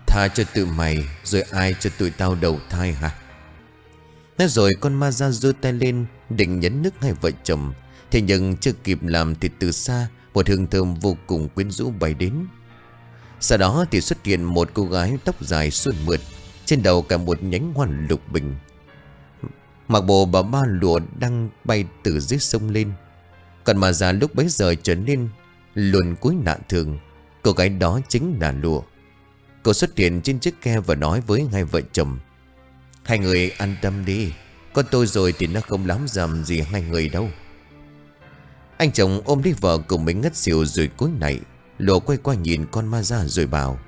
Tha cho tự mày Rồi ai cho tụi tao đầu thai hả? Nói rồi con ma ra giơ tay lên Định nhấn nước hai vợ chồng. Thế nhưng chưa kịp làm thì từ xa Một hương thơm vô cùng quyến rũ bay đến sau đó thì xuất hiện một cô gái tóc dài suôn mượt, Trên đầu cả một nhánh hoa lục bình. Mặc bộ bà ba lụa đang bay từ dưới sông lên. Còn mà già lúc bấy giờ trở nên luồn cuối nạn thường, Cô gái đó chính là lụa. Cô xuất hiện trên chiếc ke và nói với hai vợ chồng, Hai người an tâm đi Có tôi rồi thì nó không lắm dầm gì hai người đâu. Anh chồng ôm đi vợ cùng mình ngất xỉu rồi cuối này Lộ quay qua nhìn con ma ra rồi bảo,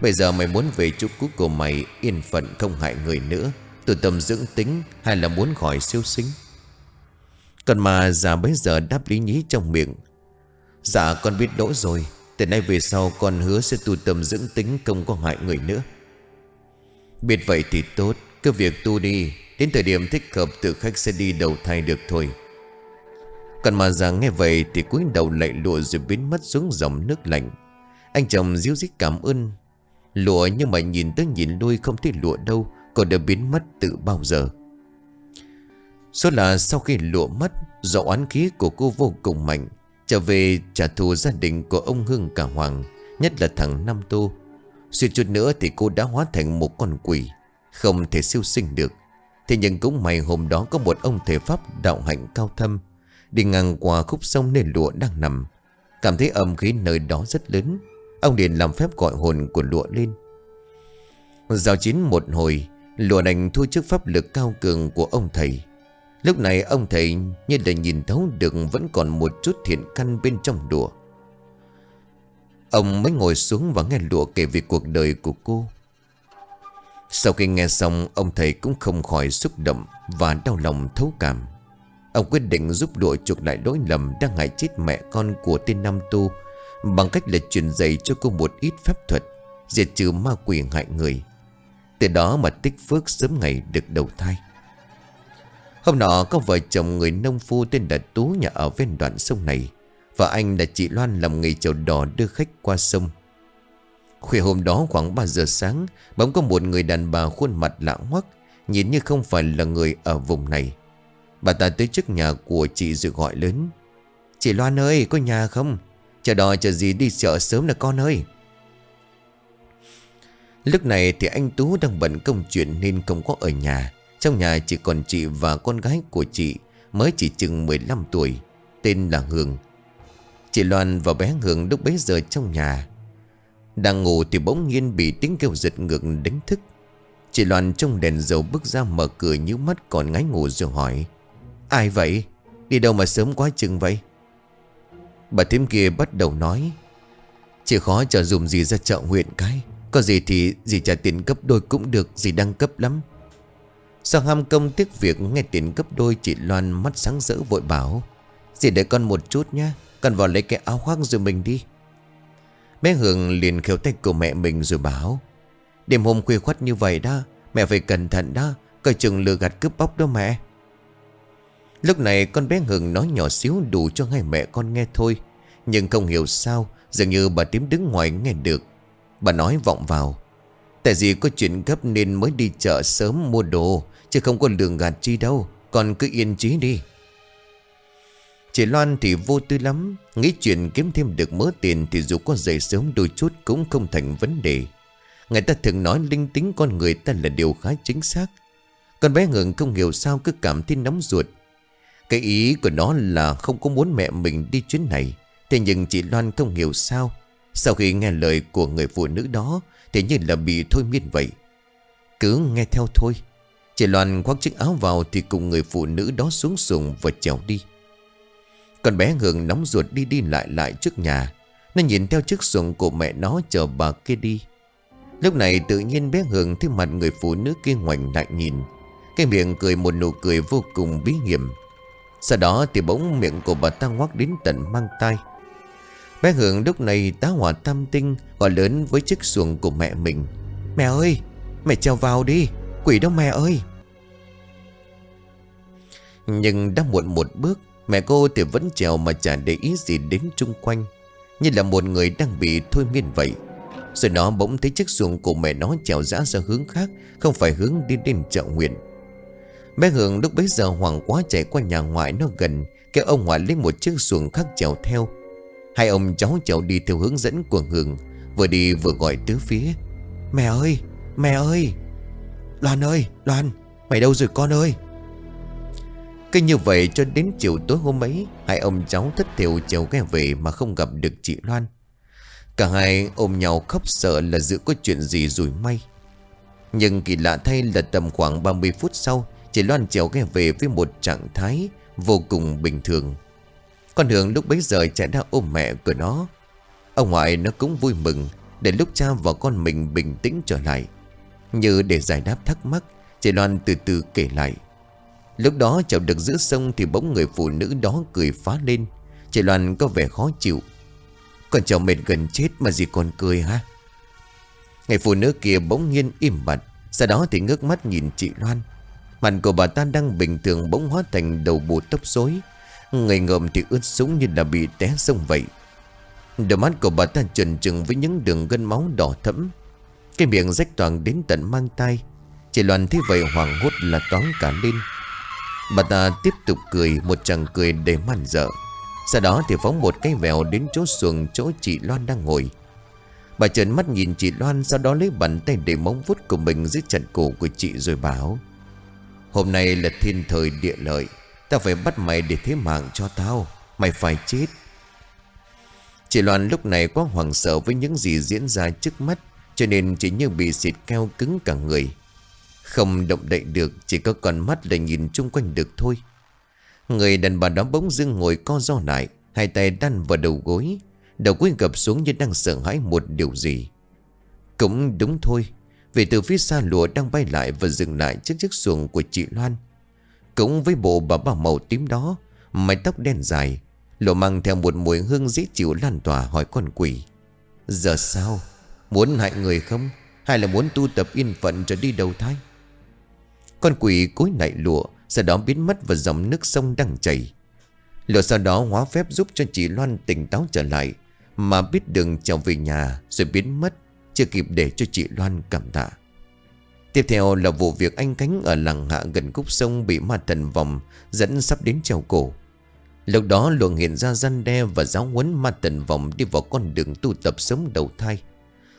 Bây giờ mày muốn về chỗ cũ của mày, Yên phận không hại người nữa. Từ tâm dưỡng tính Hay là muốn khỏi siêu sinh? Con ma già bấy giờ đáp lý nhí trong miệng Dạ con biết lỗi rồi. Từ nay về sau, con hứa sẽ tu tâm dưỡng tính Không có hại người nữa. Biết vậy thì tốt, Cứ việc tu đi. Đến thời điểm thích hợp, tự khách sẽ đi đầu thai được thôi còn mà già nghe vậy thì cúi đầu lại lụa rồi biến mất xuống dòng nước lạnh. Anh chồng díu dít cảm ơn lụa nhưng mà nhìn tới nhìn lui không thấy lụa đâu. Cô đã biến mất từ bao giờ. Số là sau khi lụa mất, do oán khí của cô vô cùng mạnh. Trở về trả thù gia đình của ông Hưng cả Hoàng, Nhất là thằng Nam Tô Suy chút nữa thì cô đã hóa thành một con quỷ, Không thể siêu sinh được Thế nhưng cũng may hôm đó có một ông thể pháp đạo hạnh cao thâm Đi ngang qua khúc sông nền lụa đang nằm. Cảm thấy âm khí nơi đó rất lớn. Ông liền làm phép gọi hồn của lụa lên. Giao chiến một hồi, Lụa đành thu trước pháp lực cao cường của ông thầy. Lúc này ông thầy như là nhìn thấu được Vẫn còn một chút thiện căn bên trong lụa. Ông mới ngồi xuống và nghe lụa kể về cuộc đời của cô. Sau khi nghe xong, Ông thầy cũng không khỏi xúc động Và đau lòng thấu cảm. Ông quyết định giúp đội chuộc lại lỗi lầm đang hại chết mẹ con của tên Nam Tu bằng cách là truyền dạy cho cô một ít phép thuật, diệt trừ ma quỷ hại người. Từ đó mà tích phước sớm ngày được đầu thai. Hôm nọ, có vợ chồng người nông phu tên là Tú nhà ở ven đoạn sông này. Và anh là chị Loan làm nghề chầu đỏ đưa khách qua sông Khuya hôm đó khoảng 3 giờ sáng, Bỗng có một người đàn bà khuôn mặt lạ hoắc, Nhìn như không phải là người ở vùng này Bà ta tới trước nhà của chị rồi gọi lớn. Chị Loan ơi, có nhà không? Chờ đò chờ gì đi chợ sớm là con ơi. Lúc này thì anh Tú đang bận công chuyện nên không có ở nhà. Trong nhà chỉ còn chị và con gái của chị, Mới chỉ chừng 15 tuổi, Tên là Hương Chị Loan và bé Hương lúc bấy giờ trong nhà. Đang ngủ thì bỗng nhiên bị tiếng kêu giật ngược đánh thức. Chị Loan trong đèn dầu bước ra mở cửa như mắt còn ngái ngủ rồi hỏi. Ai vậy? Đi đâu mà sớm quá chừng vậy? Bà thím kia bắt đầu nói. Chỉ khó chờ dùng gì ra chợ huyện cái. Có gì thì gì trả tiền cấp đôi cũng được Gì đang cấp lắm. Sau ham công tiếc việc nghe tiền cấp đôi, Chị Loan mắt sáng rỡ vội bảo. Dì đợi con một chút nhá, Con vào lấy cái áo khoác rồi mình đi. Bé Hường liền khéo tay của mẹ mình rồi bảo. Đêm hôm khuya khoắt như vậy đó, Mẹ phải cẩn thận đó, Coi chừng lừa gạt cướp bóc đó mẹ. Lúc này con bé Hường nói nhỏ xíu đủ cho hai mẹ con nghe thôi. Nhưng không hiểu sao, Dường như bà tím đứng ngoài nghe được. Bà nói vọng vào, Tại vì có chuyện gấp nên mới đi chợ sớm mua đồ, Chứ không có lường gạt chi đâu. Con cứ yên trí đi. Chị Loan thì vô tư lắm, Nghĩ chuyện kiếm thêm được mớ tiền Thì dù có dậy sớm đôi chút cũng không thành vấn đề. Người ta thường nói linh tính con người ta là điều khá chính xác. Con bé Hường không hiểu sao cứ cảm thấy nóng ruột cái ý của nó là không có muốn mẹ mình đi chuyến này. Thế nhưng chị Loan không hiểu sao. Sau khi nghe lời của người phụ nữ đó, Thì như là bị thôi miên vậy. Cứ nghe theo thôi. Chị Loan khoác chiếc áo vào Thì cùng người phụ nữ đó xuống xuồng và trèo đi. Con bé Hường nóng ruột đi đi lại lại trước nhà. Nó nhìn theo chiếc xuồng của mẹ nó chờ bà kia đi. Lúc này tự nhiên bé Hường thấy mặt người phụ nữ kia ngoảnh lại nhìn. Cái miệng cười một nụ cười vô cùng bí hiểm sau đó thì bỗng miệng của bà ta ngoác đến tận mang tay Bé Hưởng lúc này tá hỏa tam tinh, Gọi lớn với chiếc xuồng của mẹ mình. Mẹ ơi, Mẹ trèo vào đi, Quỷ đâu mẹ ơi. Nhưng đã muộn một bước, Mẹ cô thì vẫn trèo mà chả để ý gì đến chung quanh, Như là một người đang bị thôi miên vậy. Rồi nó bỗng thấy chiếc xuồng của mẹ nó trèo dã ra hướng khác, Không phải hướng đi đến chợ nguyện. Bé Hường lúc bấy giờ hoảng quá chạy qua nhà ngoại nó gần Kêu ông ngoại lấy một chiếc xuồng khác chèo theo. Hai ông cháu chèo đi theo hướng dẫn của Hường Vừa đi vừa gọi tứ phía. Mẹ ơi, mẹ ơi! Loan ơi, Loan Mày đâu rồi con ơi? Cứ như vậy cho đến chiều tối hôm ấy Hai ông cháu thất thiểu chèo ghe về Mà không gặp được chị Loan. Cả hai ôm nhau khóc sợ là dự có chuyện gì rủi may. Nhưng kỳ lạ thay là tầm khoảng 30 phút sau Chị Loan trèo ghe về với một trạng thái vô cùng bình thường. Con Hường lúc bấy giờ chạy đã ôm mẹ của nó. Ông ngoại nó cũng vui mừng, Để lúc cha và con mình bình tĩnh trở lại. Như để giải đáp thắc mắc, Chị Loan từ từ kể lại. Lúc đó chậu được giữa sông Thì bỗng người phụ nữ đó cười phá lên. Chị Loan có vẻ khó chịu. Con cháu mệt gần chết mà gì còn cười ha Người phụ nữ kia bỗng nhiên im bặt, Sau đó thì ngước mắt nhìn chị Loan. Mặt của bà ta đang bình thường bỗng hóa thành đầu bù tóc rối. Người ngợm thì ướt sũng như là bị té sông vậy. Đôi mắt của bà ta trần trừng với những đường gân máu đỏ thẫm. Cái miệng rách toàn đến tận mang tay Chỉ loàn thấy vậy hoảng hốt là toán cả lên. Bà ta tiếp tục cười, một chàng cười đầy man dợ. Sau đó thì phóng một cái vèo đến chỗ xuồng chỗ chị Loan đang ngồi. Bà trợn mắt nhìn chị Loan, Sau đó lấy bàn tay để móng vuốt của mình dưới chặt cổ của chị rồi bảo Hôm nay là thiên thời địa lợi. Tao phải bắt mày để thế mạng cho tao. Mày phải chết. Chị Loan lúc này quá hoảng sợ với những gì diễn ra trước mắt, Cho nên chỉ như bị xịt keo cứng cả người. Không động đậy được, Chỉ có con mắt là nhìn chung quanh được thôi. Người đàn bà đó bỗng dưng ngồi co do lại, Hai tay đan vào đầu gối. Đầu gối gập xuống như đang sợ hãi một điều gì. Cũng đúng thôi vì từ phía xa lùa đang bay lại và dừng lại trước chiếc xuồng của chị Loan. Cũng với bộ bà bà màu tím đó, Mái tóc đen dài Lộ mang theo một mùi hương dễ chịu lan tỏa hỏi con quỷ. Giờ sao? Muốn hại người không? Hay là muốn tu tập yên phận cho đi đầu thai? Con quỷ cối nại lụa, Sau đó biến mất vào dòng nước sông đang chảy. Lửa sau đó hóa phép giúp cho chị Loan tỉnh táo trở lại, Mà biết đường trở về nhà Rồi biến mất. Chưa kịp để cho chị Loan cảm tạ Tiếp theo là vụ việc anh Cánh ở làng hạ gần khúc sông bị ma thần vòng dẫn sắp đến treo cổ. Lúc đó luồng hiện ra gian đe và giáo huấn ma thần vòng đi vào con đường tu tập sống đầu thai.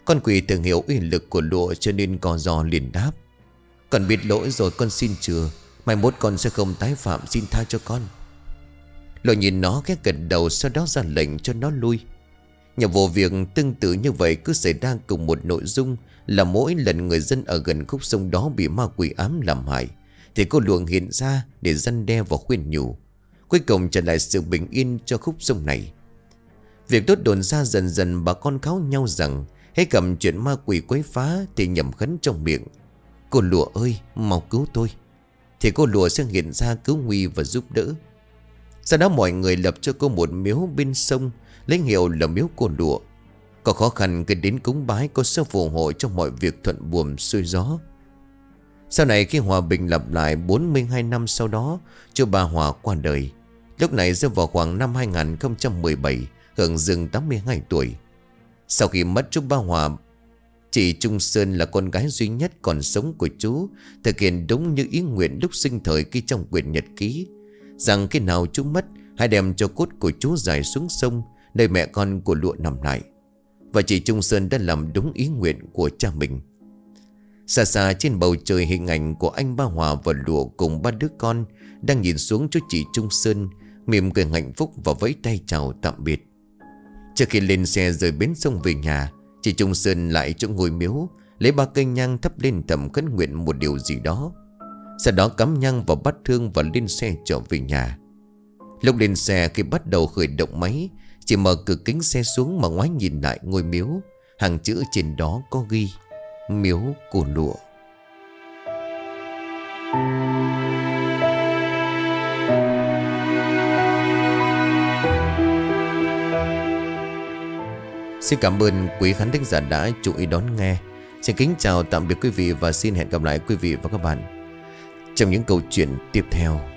Con quỷ thường hiểu uy lực của lụa cho nên co giò liền đáp. Con biết lỗi rồi con xin chừa, mai mốt con sẽ không tái phạm xin tha cho con. Lụa nhìn nó cái gật đầu sau đó ra lệnh cho nó lui. Nhà vụ việc tương tự như vậy cứ xảy ra cùng một nội dung là mỗi lần người dân ở gần khúc sông đó bị ma quỷ ám làm hại, Thì cô luồng hiện ra để dân đe và khuyên nhủ. Cuối cùng trở lại sự bình yên cho khúc sông này. Việc tốt đồn ra dần dần bà con kháo nhau rằng, Hãy cầm chuyện ma quỷ quấy phá thì nhầm khấn trong miệng. Cô lụa ơi, mau cứu tôi. Thì cô lụa sẽ hiện ra cứu nguy và giúp đỡ. Sau đó mọi người lập cho cô một miếu bên sông Lấy hiệu là miếu côn lụa. Có khó khăn khi đến cúng bái Có sư phù hộ cho mọi việc thuận buồm xuôi gió. Sau này khi Hòa Bình lập lại 42 năm sau đó, chú bà Hòa qua đời. Lúc này rơi vào khoảng năm 2017 Hưởng dừng 82 tuổi. Sau khi mất chú ba Hòa, Chị Trung Sơn là con gái duy nhất còn sống của chú, Thực hiện đúng như ý nguyện lúc sinh thời ghi trong quyển nhật ký. Rằng khi nào chú mất, Hãy đem cho cốt của chú dài xuống sông Nơi mẹ con của lụa nằm lại. Và chị Trung Sơn đã làm đúng ý nguyện của cha mình. Xa xa trên bầu trời hình ảnh của anh Ba Hòa và Lụa cùng ba đứa con Đang nhìn xuống cho chị Trung Sơn, Mỉm cười hạnh phúc và vẫy tay chào tạm biệt. Trước khi lên xe rời bến sông về nhà, Chị Trung Sơn lại chỗ ngồi miếu, Lấy ba cây nhang thắp lên thầm khấn nguyện một điều gì đó. Sau đó cắm nhang vào bát thương và lên xe trở về nhà. Lúc lên xe khi bắt đầu khởi động máy chỉ mở cửa kính xe xuống mà ngoái nhìn lại ngôi miếu. Hàng chữ trên đó có ghi, Miếu của lụa. Xin cảm ơn quý khán thính giả đã chú ý đón nghe. Xin kính chào tạm biệt quý vị và xin hẹn gặp lại quý vị và các bạn Trong những câu chuyện tiếp theo.